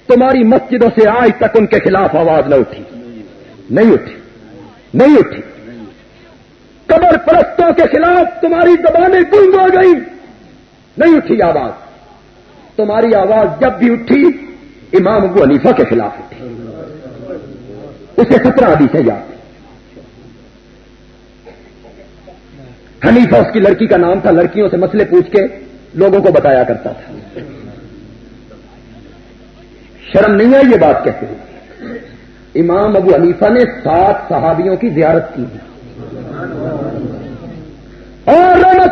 تمہاری مسجدوں سے آج تک ان کے خلاف آواز نہ اٹھی۔ نہیں اٹھی۔ نہیں اٹھی۔ قبر پرستوں کے خلاف تمہاری زبانیں گنگ ہو گئی نہیں اٹھی آواز۔ تمہاری آواز جب بھی اٹھی، امام ابو حنیفہ کے خلاف اٹھی۔ اسے خطرہ ابھی سے یاد۔ حنیفہ، اس کی لڑکی کا نام تھا، لڑکیوں سے مسئلے پوچھ کے لوگوں کو بتایا کرتا تھا۔ شرم نہیں ہے یہ بات کہتے ہیں امام ابو حنیفہ نے سات صحابیوں کی زیارت کی۔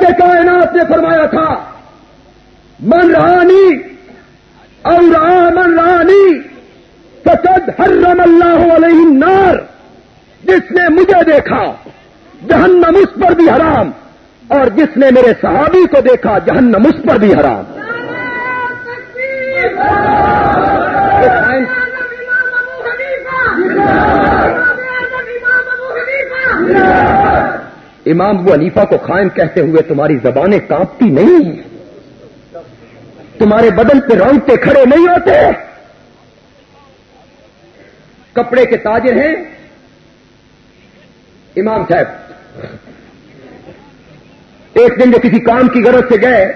اور کائنات نے فرمایا تھا، من رانی اور من رانی، فقد حرم اللہ علیہ النار، جس نے مجھے دیکھا، جہنم اس پر بھی حرام، اور جس نے میرے صحابی کو دیکھا، جہنم اس پر بھی حرام. امام ابو حنیفہ کو قائم کہتے ہوئے تمہاری زبانیں کانپتی نہیں۔ تمہارے بدن پہ رونگتے کھڑے نہیں ہوتے۔ کپڑے کے تاجر ہیں۔ امام صاحب، ایک دن جو کسی کام کی غرض سے گئے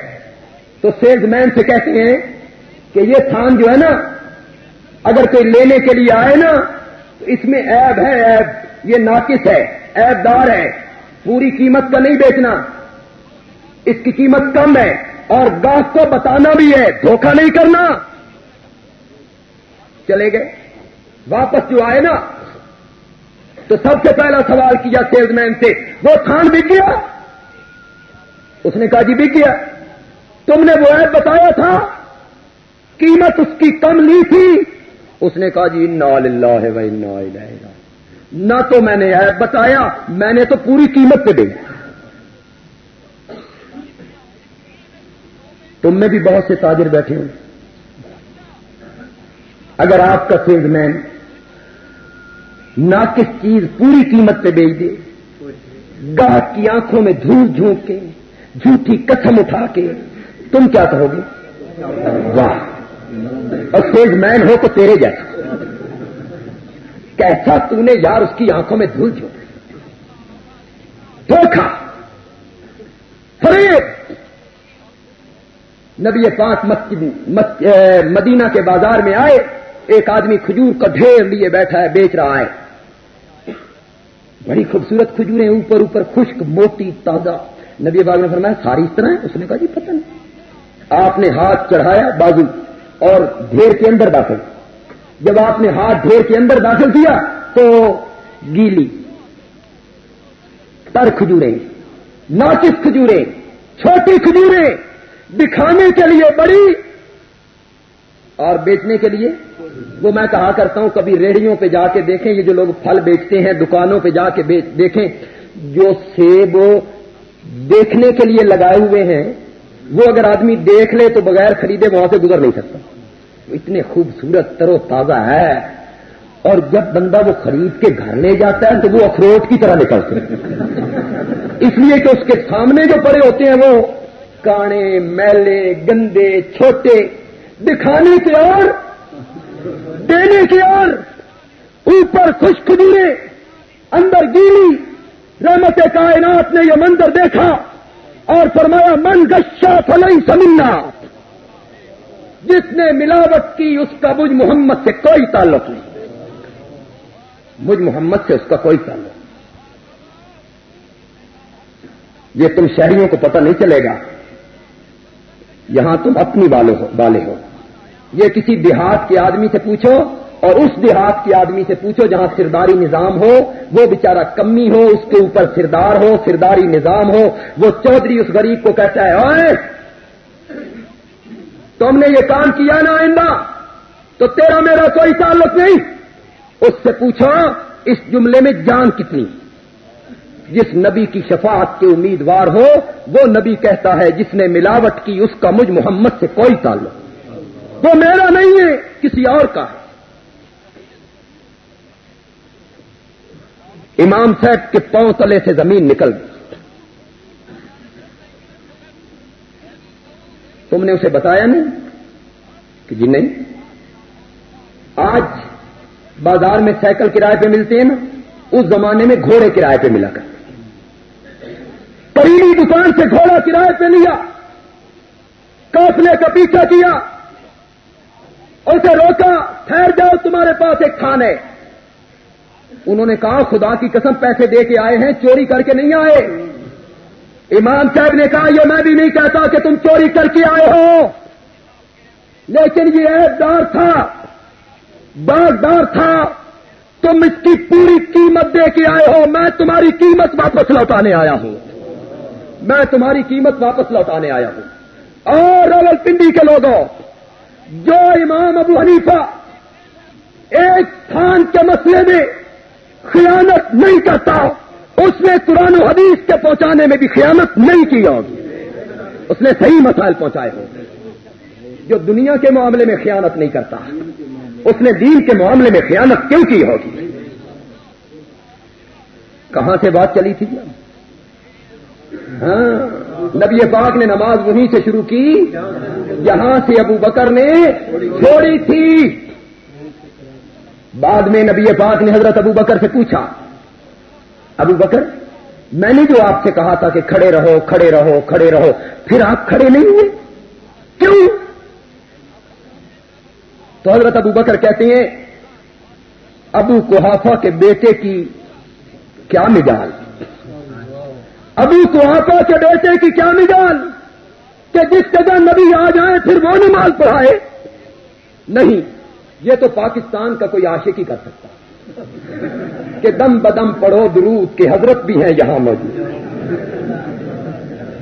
تو سیلز مین سے کہتے ہیں کہ یہ تھان جو ہے نا، اگر کوئی لینے کے لیے آئے نا، تو اس میں ایب ہے ایب یہ ناقص ہے ایب دار ہے۔ پوری قیمت کا نہیں بیچنا۔ اس کی قیمت کم ہے اور گاہک کو بتانا بھی ہے، دھوکہ نہیں کرنا۔ چلے گئے۔ واپس جو آئے نا، تو سب سے پہلا سوال کیا سیلز مین سے، وہ تھان بک گیا اس نے کہا جی بک گیا تم نے وہ ایپ بتایا تھا، قیمت اس کی کم لی تھی۔ اس نے کہا جی اللہ ہے نہ تو میں نے ایپ بتایا، میں نے تو پوری قیمت پہ دیں تم میں بھی بہت سے تاجر بیٹھے ہوں۔ اگر آپ کا سیلز مین ناقص چیز پوری قیمت پہ بیچ دے، گاہک کی آنکھوں میں دھول جھونک کے جھوٹی قسم اٹھا کے، تم کیا کہو گے؟ واہ، اور سیلز مین ہو تو تیرے جیسا۔ کیسا تو نے یار اس کی آنکھوں میں دھول جھونک دھوکھا فریب! نبی پاک مدینہ کے بازار میں آئے، ایک آدمی کھجور کا ڈھیر لیے بیٹھا ہے، بیچ رہا ہے۔ بڑی خوبصورت کھجوریں اوپر اوپر، خشک، موٹی، تازہ۔ نبی باغ نے فرمایا، ساری اس طرح ہے اس نے کہا جی پتہ نہیں۔ آپ نے ہاتھ چڑھایا بازو، اور ڈھیر کے اندر داخل۔ جب آپ نے ہاتھ ڈھیر کے اندر داخل کیا تو گیلی، تر کھجوریں ناچس کھجوریں چھوٹی کھجوریں دکھانے کے لیے بڑی اور بیچنے کے لیے۔ وہ میں کہا کرتا ہوں، کبھی ریڑھیوں پہ جا کے دیکھیں، یہ جو لوگ پھل بیچتے ہیں، دکانوں پہ جا کے دیکھیں، جو سیب دیکھنے کے لیے لگائے ہوئے ہیں، وہ اگر آدمی دیکھ لے تو بغیر خریدے وہاں سے گزر نہیں سکتا۔ اتنے خوبصورت تر و تازہ ہے اور جب بندہ وہ خرید کے گھر لے جاتا ہے تو وہ اخروٹ کی طرح نکلتے ہیں۔ اس لیے کہ اس کے سامنے جو پڑے ہوتے ہیں وہ کانے، میلے، گندے، چھوٹے، دکھانے کے اور، دینے کی اور، اوپر خوش کھجورے اندر گیلی، رحمت کائنات نے یہ منظر دیکھا اور فرمایا، من گشا فلئی سمنا جس نے ملاوٹ کی، اس کا مجھ محمد سے کوئی تعلق نہیں۔ مجھ محمد سے اس کا کوئی تعلق نہیں۔ یہ تم شہریوں کو پتہ نہیں چلے گا۔ یہاں تم اپنی والے ہو یہ کسی دیہات کے آدمی سے پوچھو اور اس دیہات کے آدمی سے پوچھو جہاں سرداری نظام ہو، وہ بےچارا کمی ہو، اس کے اوپر سردار ہو، سرداری نظام ہو۔ وہ چودھری اس غریب کو کہتا ہے تم نے یہ کام کیا نا آئندہ؟ تو تیرا میرا کوئی تعلق نہیں؟ اس سے پوچھو، اس جملے میں جان کتنی جس نبی کی شفاعت کے امیدوار ہو، وہ نبی کہتا ہے، جس نے ملاوٹ کی، اس کا مجھ محمد سے کوئی تعلق وہ میرا نہیں ہے، کسی اور کا ہے۔ امام صاحب کے پاؤں تلے سے زمین نکل گئی۔ تم نے اسے بتایا نہیں؟ کہ جی نہیں۔ آج بازار میں سائیکل کرائے پہ ملتے ہیں نا، اس زمانے میں گھوڑے کرائے پہ ملا کر پریلی دکان سے گھوڑا کرائے پہ لیا۔ کافلے کا پیچھا کیا۔ اسے روکا، ٹھہر جاؤ، تمہارے پاس ایک کھان ہے انہوں نے کہا، خدا کی قسم، پیسے دے کے آئے ہیں، چوری کر کے نہیں آئے۔ امام صاحب نے کہا، یہ میں بھی نہیں کہتا کہ تم چوری کر کے آئے ہو. لیکن یہ ایپ دار تھا باغدار تھا، تم اس کی پوری قیمت دے کے آئے ہو. میں تمہاری قیمت واپس لوٹانے آیا ہوں. میں تمہاری قیمت واپس لوٹانے آیا ہوں. اور راول پنڈی کے لوگوں، جو امام ابو حنیفہ ایک تھان کے مسئلے میں خیانت نہیں کرتا اس نے قرآن و حدیث کے پہنچانے میں بھی خیانت نہیں کی ہوگی۔ اس نے صحیح مسائل پہنچائے ہوں۔ جو دنیا کے معاملے میں خیانت نہیں کرتا، اس نے دین کے معاملے میں خیانت کیوں کی ہوگی؟ کہاں سے بات چلی تھی جی؟ ہاں نبی پاک نے نماز وہیں سے شروع کی، جہاں سے ابو بکر نے چھوڑی تھی۔ بعد میں نبی پاک نے حضرت ابو بکر سے پوچھا ابو بکر، میں نے جو آپ سے کہا تھا کہ کھڑے رہو کھڑے رہو کھڑے رہو، پھر آپ کھڑے نہیں ہوئے؟ کیوں؟ تو حضرت ابو بکر کہتے ہیں، ابو کوحافہ کے بیٹے کی کیا مجال ابو کوحافہ کے بیٹے کی کیا مجال کہ جس جگہ نبی آ جائیں پھر وہ نماز پڑھائے؟ نہیں، یہ تو پاکستان کا کوئی عاشق ہی کر سکتا۔ کہ دم بدم پڑھو درود کے حضرت بھی ہیں یہاں موجود۔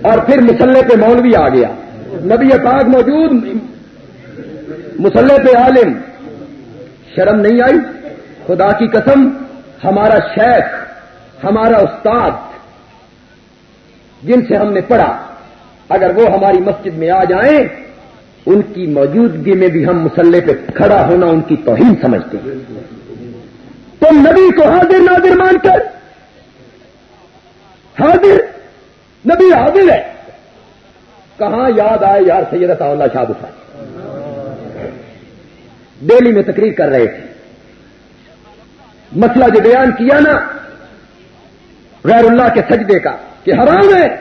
اور پھر مسلح پہ مولوی آ گیا۔ نبی پاک موجود۔ مسلح پہ عالم۔ شرم نہیں آئی؟ خدا کی قسم، ہمارا شیخ، ہمارا استاد، جن سے ہم نے پڑھا، اگر وہ ہماری مسجد میں آ جائیں، ان کی موجودگی میں بھی ہم مسلح پہ کھڑا ہونا ان کی توہین سمجھتے ہیں۔ تم نبی کو حاضر ناظر مان کر حاضر، نبی حاضر ہے۔ کہاں یاد آئے یار سید اللہ شاہ بخار دہلی میں تقریر کر رہے تھے۔ مسئلہ جو بیان کیا نا، غیر اللہ کے سجدے کا، کہ حرام ہے۔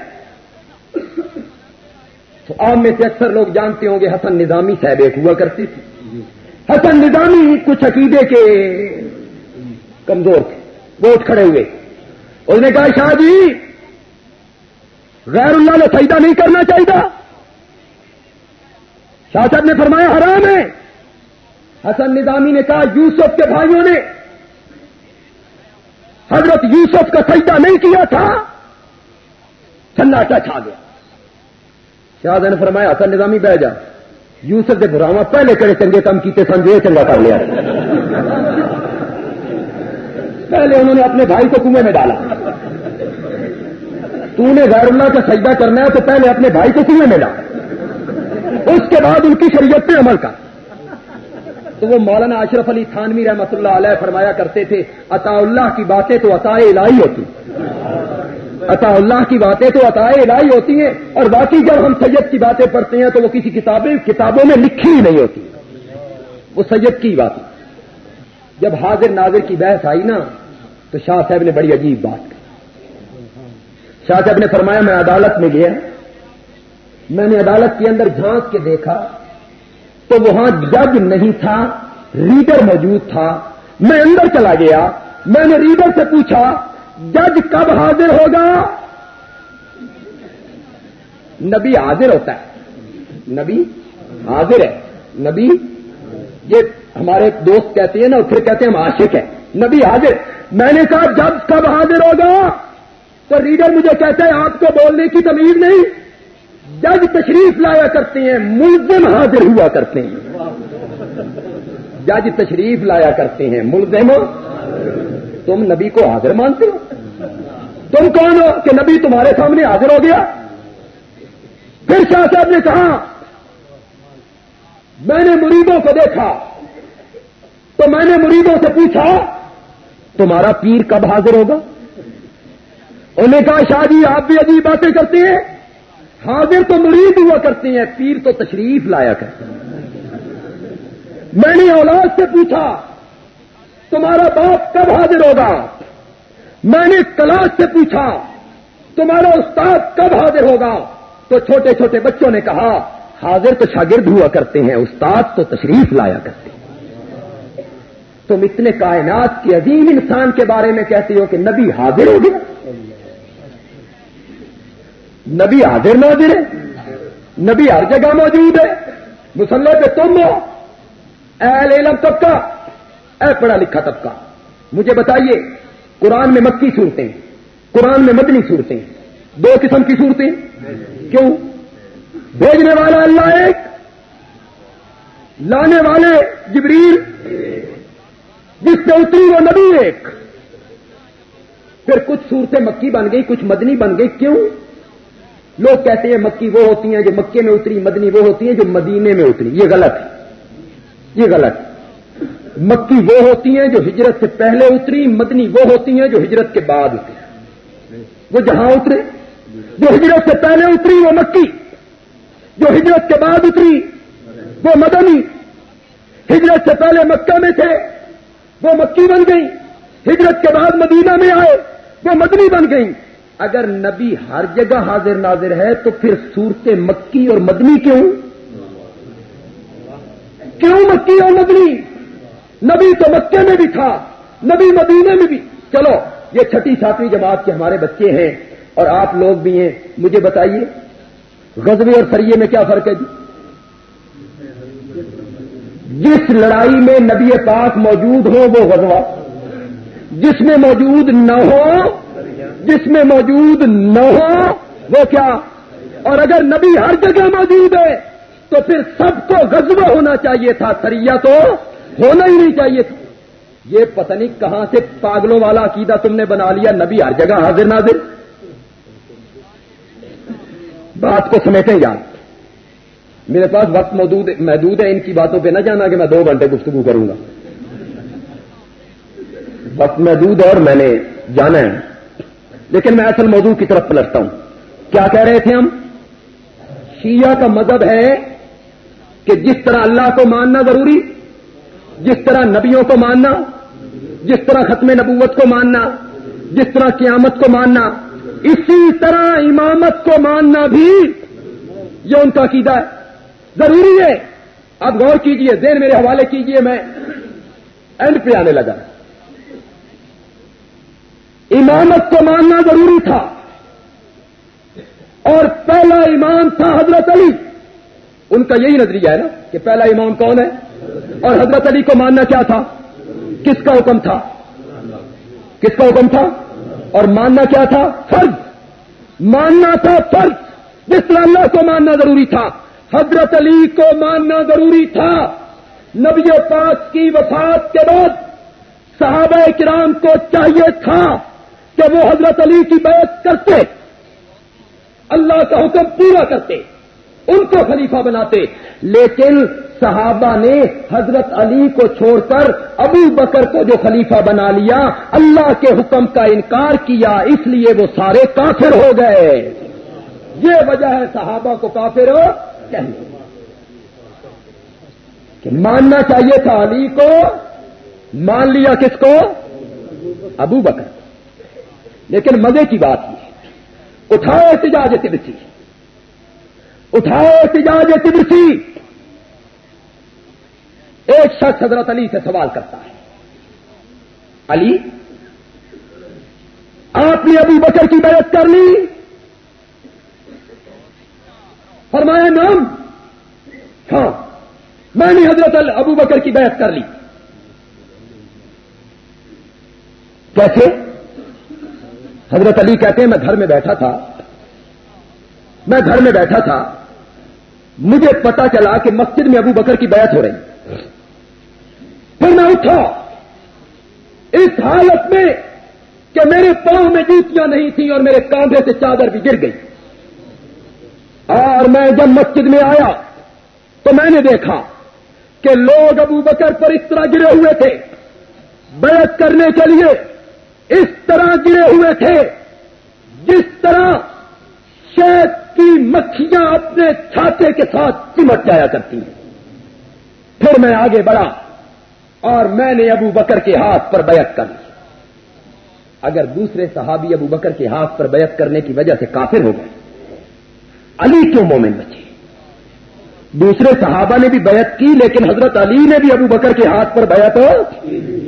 تو عام میں سے اکثر لوگ جانتے ہوں گے حسن نظامی صاحب ایک ہوا کرتی تھی۔ حسن نظامی کچھ عقیدے کے کمزور تھے وہ اٹھ کھڑے ہوئے۔ اس نے کہا، شاہ جی غیر اللہ نے سجدہ نہیں کرنا چاہیے۔ شاہ صاحب نے فرمایا، حرام ہے۔ حسن نظامی نے کہا، یوسف کے بھائیوں نے حضرت یوسف کا سجدہ نہیں کیا تھا، سناٹا چھا گیا۔ شاہ نے فرمایا، حسن نظامی بہ جا۔ یوسف کے براما پہلے کرے چنگے کام کیتے سنجے چنگا کر لیا پہلے انہوں نے اپنے بھائی کو کنویں میں ڈالا۔ تو نے غیر اللہ کا سجدہ کرنا ہے تو پہلے اپنے بھائی کو کنویں میں ڈالا اس کے بعد ان کی شریعت پہ عمل کر۔ تو وہ مولانا اشرف علی تھانوی رحمۃ اللہ علیہ فرمایا کرتے تھے، عطا اللہ کی باتیں تو عطا الہی ہوتی۔ عطا اللہ کی باتیں تو عطا الہی ہوتی ہیں اور باقی جب ہم سید کی باتیں پڑھتے ہیں تو وہ کسی کتابیں، کتابوں میں لکھی ہی نہیں ہوتی۔ وہ سید کی بات۔ جب حاضر ناظر کی بحث آئی نا تو شاہ صاحب نے بڑی عجیب بات کی شاہ صاحب نے فرمایا، میں عدالت میں گیا۔ میں نے عدالت کے اندر جھانک کے دیکھا۔ تو وہاں جج نہیں تھا ریڈر موجود تھا۔ میں اندر چلا گیا۔ میں نے ریڈر سے پوچھا، جج کب حاضر ہوگا؟ نبی حاضر ہوتا ہے۔ نبی حاضر ہے۔ نبی، یہ ہمارے دوست کہتے ہیں نا پھر کہتے ہیں ہم عاشق ہیں۔ نبی حاضر۔ میں نے کہا جج کب حاضر ہوگا؟ تو ریڈر مجھے کہتا ہے آپ کو بولنے کی تمیز نہیں۔ جج تشریف لایا کرتے ہیں، ملزم حاضر ہوا کرتے ہیں۔ جج تشریف لایا کرتے ہیں، ملزم۔ تم نبی کو حاضر مانتے ہو؟ تم کون ہو کہ نبی تمہارے سامنے حاضر ہو گیا؟ پھر شاہ صاحب نے کہا، میں نے مریدوں کو دیکھا۔ تو میں نے مریدوں سے پوچھا تمہارا پیر کب حاضر ہوگا؟ انہوں نے کہا، شاہ جی آپ بھی عجیب باتیں کرتے ہیں۔ حاضر تو مرید ہوا کرتے ہیں، پیر تو تشریف لایا کرتے ہیں میں نے اولاد سے پوچھا، تمہارا باپ کب حاضر ہوگا؟ میں نے کلاس سے پوچھا، تمہارا استاد کب حاضر ہوگا؟ تو چھوٹے چھوٹے بچوں نے کہا، حاضر تو شاگرد ہوا کرتے ہیں، استاد تو تشریف لایا کرتے ہیں۔ تم اتنے کائنات کے عظیم انسان کے بارے میں کہتے ہو کہ نبی حاضر ہو گیا نبی حاضر ناظر ہے نبی ہر جگہ موجود ہے مسلح پہ تم ہو۔ اہل علم طبقہ، اے پڑھا لکھا طبقہ، مجھے بتائیے، قرآن میں مکی صورتیں قرآن میں مدنی صورتیں دو قسم کی صورتیں کیوں؟ بھیجنے والا اللہ ایک، لانے والے جبریل جس سے اتری وہ نبی ایک۔ پھر کچھ صورتیں مکی بن گئی، کچھ مدنی بن گئی۔ کیوں؟ لوگ کہتے ہیں مکی وہ ہوتی ہیں جو مکے میں اتری، مدنی وہ ہوتی ہیں جو مدینے میں اتری۔ یہ غلط ہے۔ یہ غلط ہے۔ مکی وہ ہوتی ہیں جو ہجرت سے پہلے اتری، مدنی وہ ہوتی ہیں جو ہجرت کے بعد اتری۔ وہ جہاں اترے، جو ہجرت سے پہلے اتری، وہ مکی۔ جو ہجرت کے بعد اتری، وہ مدنی۔ ہجرت سے پہلے مکہ میں تھے۔ وہ مکی بن گئی ہجرت کے بعد مدینہ میں آئے، وہ مدنی بن گئی اگر نبی ہر جگہ حاضر ناظر ہے تو پھر صورت مکی اور مدنی کیوں؟ کیوں مکی اور مدنی؟ نبی تو مکے میں بھی تھا، نبی مدینے میں بھی۔ چلو، یہ چھٹی ساتویں جماعت کے ہمارے بچے ہیں اور آپ لوگ بھی ہیں، مجھے بتائیے غزبے اور سریے میں کیا فرق ہے جی؟ جس لڑائی میں نبی پاک موجود ہو وہ غزوہ۔ جس میں موجود نہ ہو جس میں موجود نہ ہو وہ کیا؟ اور اگر نبی ہر جگہ موجود ہے، تو پھر سب کو غزوہ ہونا چاہیے تھا سریا تو ہونا ہی نہیں چاہیے تھا۔ یہ پتہ نہیں کہاں سے پاگلوں والا عقیدہ تم نے بنا لیا، نبی ہر جگہ حاضر ناظر۔ بات کو سمیٹیں یار۔ میرے پاس وقت موجود محدود ہے، ان کی باتوں پہ نہ جانا کہ میں دو گھنٹے گفتگو کروں گا۔ وقت محدود اور میں نے جانا ہے۔ لیکن میں اصل موضوع کی طرف پلٹتا ہوں۔ کیا کہہ رہے تھے ہم؟ شیعہ کا مذہب ہے کہ جس طرح اللہ کو ماننا ضروری، جس طرح نبیوں کو ماننا، جس طرح ختم نبوت کو ماننا، جس طرح قیامت کو ماننا، اسی طرح امامت کو ماننا بھی یہ ان کا عقیدہ ہے۔ ضروری ہے۔ اب غور کیجیے، دین میرے حوالے کیجیے، میں اینڈ پہ آنے لگا۔ امامت کو ماننا ضروری تھا۔ اور پہلا امام تھا حضرت علی۔ ان کا یہی نظریہ ہے نا کہ پہلا امام کون ہے؟ اور حضرت علی کو ماننا کیا تھا؟ کس کا حکم تھا؟ کس کا حکم تھا؟ اور ماننا کیا تھا؟ فرض۔ ماننا تھا فرض۔ جس طرح اللہ کو ماننا ضروری تھا۔ حضرت علی کو ماننا ضروری تھا۔ نبی پاک کی وفات کے بعد صحابہ کرام کو چاہیے تھا کہ وہ حضرت علی کی بیعت کرتے۔ اللہ کا حکم پورا کرتے، ان کو خلیفہ بناتے۔ لیکن صحابہ نے حضرت علی کو چھوڑ کر ابو بکر کو جو خلیفہ بنا لیا، اللہ کے حکم کا انکار کیا، اس لیے وہ سارے کافر ہو گئے۔ یہ وجہ ہے صحابہ کو کافر ہو۔ کہنے کہ ماننا چاہیے تھا علی کو، مان لیا کس کو؟ ابو بکر۔ لیکن مزے کی بات یہ اٹھاؤ احتجاج تبسی۔ اٹھاؤ احتجاج تبسی۔ ایک شخص حضرت علی سے سوال کرتا ہے۔ علی، آپ نے ابھی بکر کی بیعت کر لی فرمایا نام ہاں. میں نے حضرت ابو بکر کی بیعت کر لی. کیسے؟ حضرت علی کہتے ہیں، میں گھر میں بیٹھا تھا. میں گھر میں بیٹھا تھا. مجھے پتا چلا کہ مسجد میں ابو بکر کی بیعت ہو رہی. پھر میں اٹھا. اس حالت میں کہ میرے پاؤں میں جوتیاں نہیں تھیں اور میرے کاندھے سے چادر بھی گر گئی. اور میں جب مسجد میں آیا تو میں نے دیکھا کہ لوگ ابو بکر پر اس طرح گرے ہوئے تھے۔ بیعت کرنے کے لیے اس طرح گرے ہوئے تھے جس طرح شیخ کی مکھیاں اپنے چھاتے کے ساتھ چمٹ جایا کرتی ہیں۔ پھر میں آگے بڑھا اور میں نے ابو بکر کے ہاتھ پر بیعت کر لی۔ اگر دوسرے صحابی ابو بکر کے ہاتھ پر بیعت کرنے کی وجہ سے کافر ہو گئے علی کیوں مومن بچے؟ دوسرے صحابہ نے بھی بیعت کی، لیکن حضرت علی نے بھی ابو بکر کے ہاتھ پر بیعت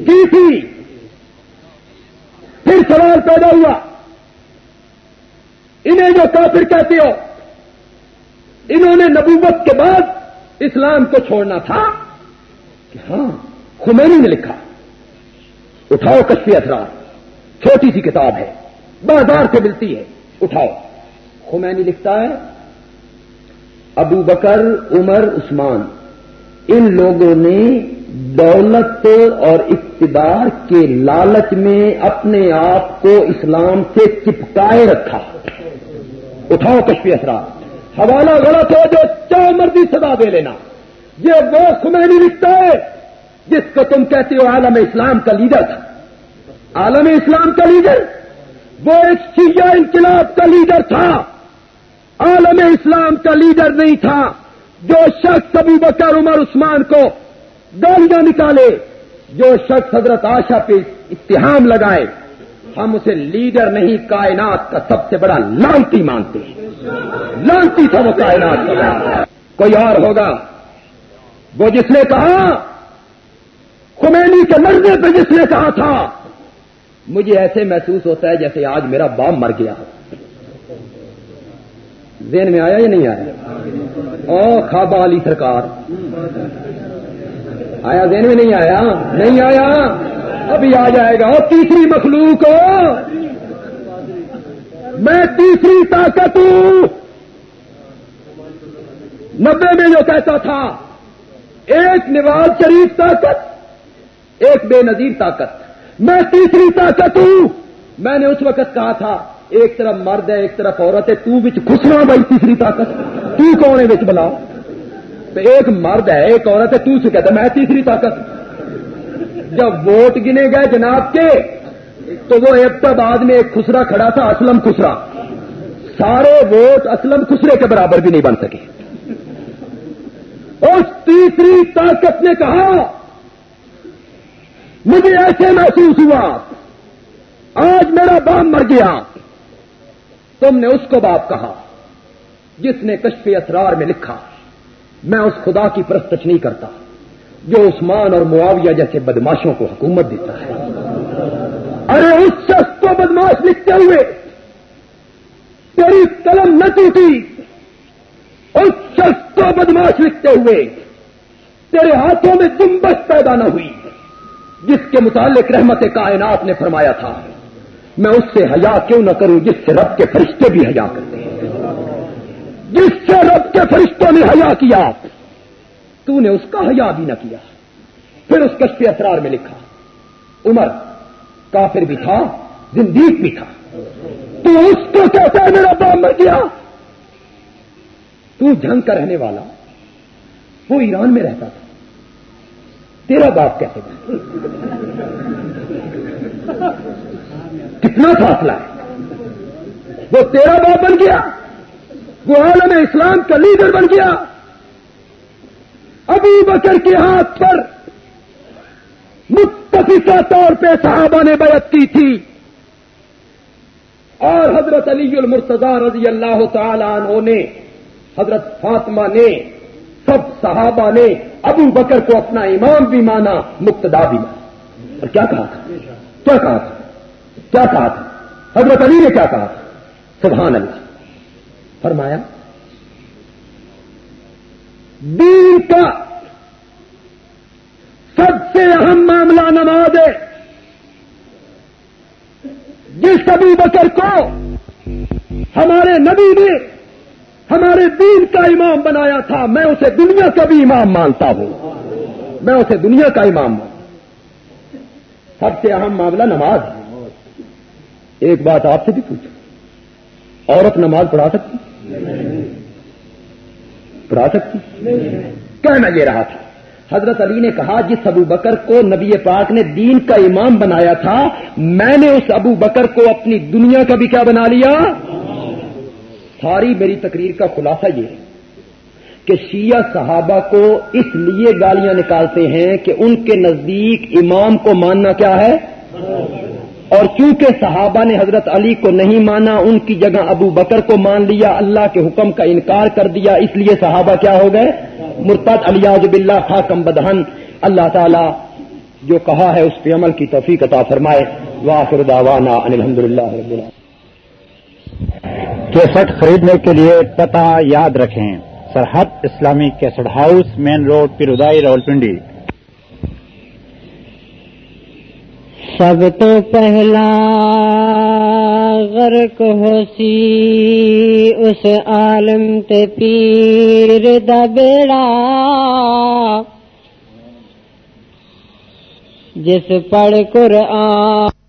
کی تھی۔ پھر سوال پیدا ہوا۔ انہیں جو کافر کہتے ہو، انہوں نے نبوت کے بعد اسلام کو چھوڑنا تھا کہ ہاں خمینی نے لکھا۔ اٹھاؤ کشفی اثرار چھوٹی سی کتاب ہے، بازار سے ملتی ہے۔ اٹھاؤ۔ خمینی لکھتا ہے ابو بکر، عمر، عثمان۔ ان لوگوں نے دولت اور اقتدار کے لالچ میں اپنے آپ کو اسلام سے چپکائے رکھا۔ اٹھاؤ کشفی اثرات حوالہ غلط ہو جو چاہ مرضی سزا دے لینا۔ یہ وہ خمینی لکھتا ہے، جس کو تم کہتے ہو عالم اسلام کا لیڈر۔ تھا عالم اسلام کا لیڈر؟ وہ ایک شیعہ انقلاب کا لیڈر تھا۔ عالم اسلام کا لیڈر نہیں تھا جو شخص ابو بکر عمر عثمان کو گالیاں نکالے، جو شخص حضرت آشا پہ اتحام لگائے۔ ہم اسے لیڈر نہیں، کائنات کا سب سے بڑا لانتی مانتے ہیں۔ لانتی تھا وہ کائنات کا۔ کوئی اور ہوگا؟ وہ جس نے کہا، خمینی کے مرنے پہ جس نے کہا تھا۔ مجھے ایسے محسوس ہوتا ہے جیسے آج میرا باپ مر گیا ہو۔ ذہن میں آیا یا نہیں آیا؟ او خواب علی سرکار۔ آیا دین میں نہیں آیا؟ نہیں آیا۔ ابھی آ جائے گا۔ اور تیسری مخلوق۔ میں تیسری طاقت ہوں۔ نبے میں جو کہتا تھا، ایک نواز شریف طاقت، ایک بے نظیر طاقت۔ میں تیسری طاقت ہوں۔ میں نے اس وقت کہا تھا ایک طرف مرد ہے، ایک طرف عورت ہے، تو بچ خسرا بھائی تیسری طاقت۔ تو کون ہے بچ بلا تو ایک مرد ہے، ایک عورت ہے، تو سے کہتا میں تیسری طاقت۔ جب ووٹ گنے گئے جناب کے، تو وہ ایبتاباد میں ایک خسرا کھڑا تھا، اسلم خسرا سارے ووٹ اسلم خسرے کے برابر بھی نہیں بن سکے۔ اس تیسری طاقت نے کہا، مجھے ایسے محسوس ہوا، آج میرا باپ مر گیا۔ تم نے اس کو باپ کہا، جس نے کشف اسرار میں لکھا، میں اس خدا کی پرستش نہیں کرتا، جو عثمان اور معاویہ جیسے بدماشوں کو حکومت دیتا ہے۔ ارے اس شخص کو بدماش لکھتے ہوئے تیری قلم نہ ٹوٹی۔ اس شخص کو بدماش لکھتے ہوئے تیرے ہاتھوں میں دمبش پیدا نہ ہوئی، جس کے متعلق رحمت کائنات نے فرمایا تھا۔ میں اس سے حیا کیوں نہ کروں جس سے رب کے فرشتے بھی حیا کرتے ہیں؟ جس سے رب کے فرشتوں نے حیا کیا، تو نے اس کا حیا بھی نہ کیا۔ پھر اس کشف اسرار میں لکھا، عمر کافر بھی تھا، زندیق بھی تھا۔ تو اس کو کہتا ہے میرا باپ مر گیا۔ تو جنگ کا رہنے والا وہ ایران میں رہتا تھا۔ تیرا باپ کیسے گا کتنا فاصلہ ہے؟ وہ تیرا باپ بن گیا، وہ عالم اسلام کا لیڈر بن گیا۔ ابھی بکر کے ہاتھ پر متفقہ طور پہ صحابہ نے بیعت کی تھی۔ اور حضرت علی المرتضی رضی اللہ تعالی عنہ نے، حضرت فاطمہ نے، سب صحابہ نے ابو بکر کو اپنا امام بھی مانا مقتدا بھی مانا۔ اور کیا کہا تھا؟ کیا کہا تھا؟ کیا کہا تھا؟ حضرت علی نے کیا کہا؟ تھا سبحان علی فرمایا، دین کا سب سے اہم معاملہ نماز ہے۔ جس ابو بکر کو ہمارے نبی نے ہمارے دین کا امام بنایا تھا، میں اسے دنیا کا بھی امام مانتا ہوں۔ میں اسے دنیا کا امام مانتا سب سے اہم معاملہ نماز ہے۔ ایک بات آپ سے بھی پوچھو عورت نماز پڑھا سکتی؟ پڑھا سکتی؟ کہنا یہ رہا تھا۔ حضرت علی نے کہا، جس ابو بکر کو نبی پاک نے دین کا امام بنایا تھا، میں نے اس ابو بکر کو اپنی دنیا کا بھی کیا بنا لیا؟ ساری میری تقریر کا خلاصہ یہ ہے کہ شیعہ صحابہ کو اس لیے گالیاں نکالتے ہیں کہ ان کے نزدیک امام کو ماننا کیا ہے؟ اور چونکہ صحابہ نے حضرت علی کو نہیں مانا، ان کی جگہ ابو بکر کو مان لیا، اللہ کے حکم کا انکار کر دیا، اس لیے صحابہ کیا ہو گئے؟ مرتد علیہ بلّہ خاکم بدہن۔ اللہ تعالی جو کہا ہے، اس پہ عمل کی توفیق عطا فرمائے۔ واخر دعوانا ان الحمد للہ کیسٹ خریدنے کے لیے پتہ یاد رکھیں۔ Sarhad Islami guest house main road, پیرودائی Rawalpindi سب تو پہلا غرق ہو سی اس عالم تے پیر دا بیڑا۔ جس پڑھ قرآن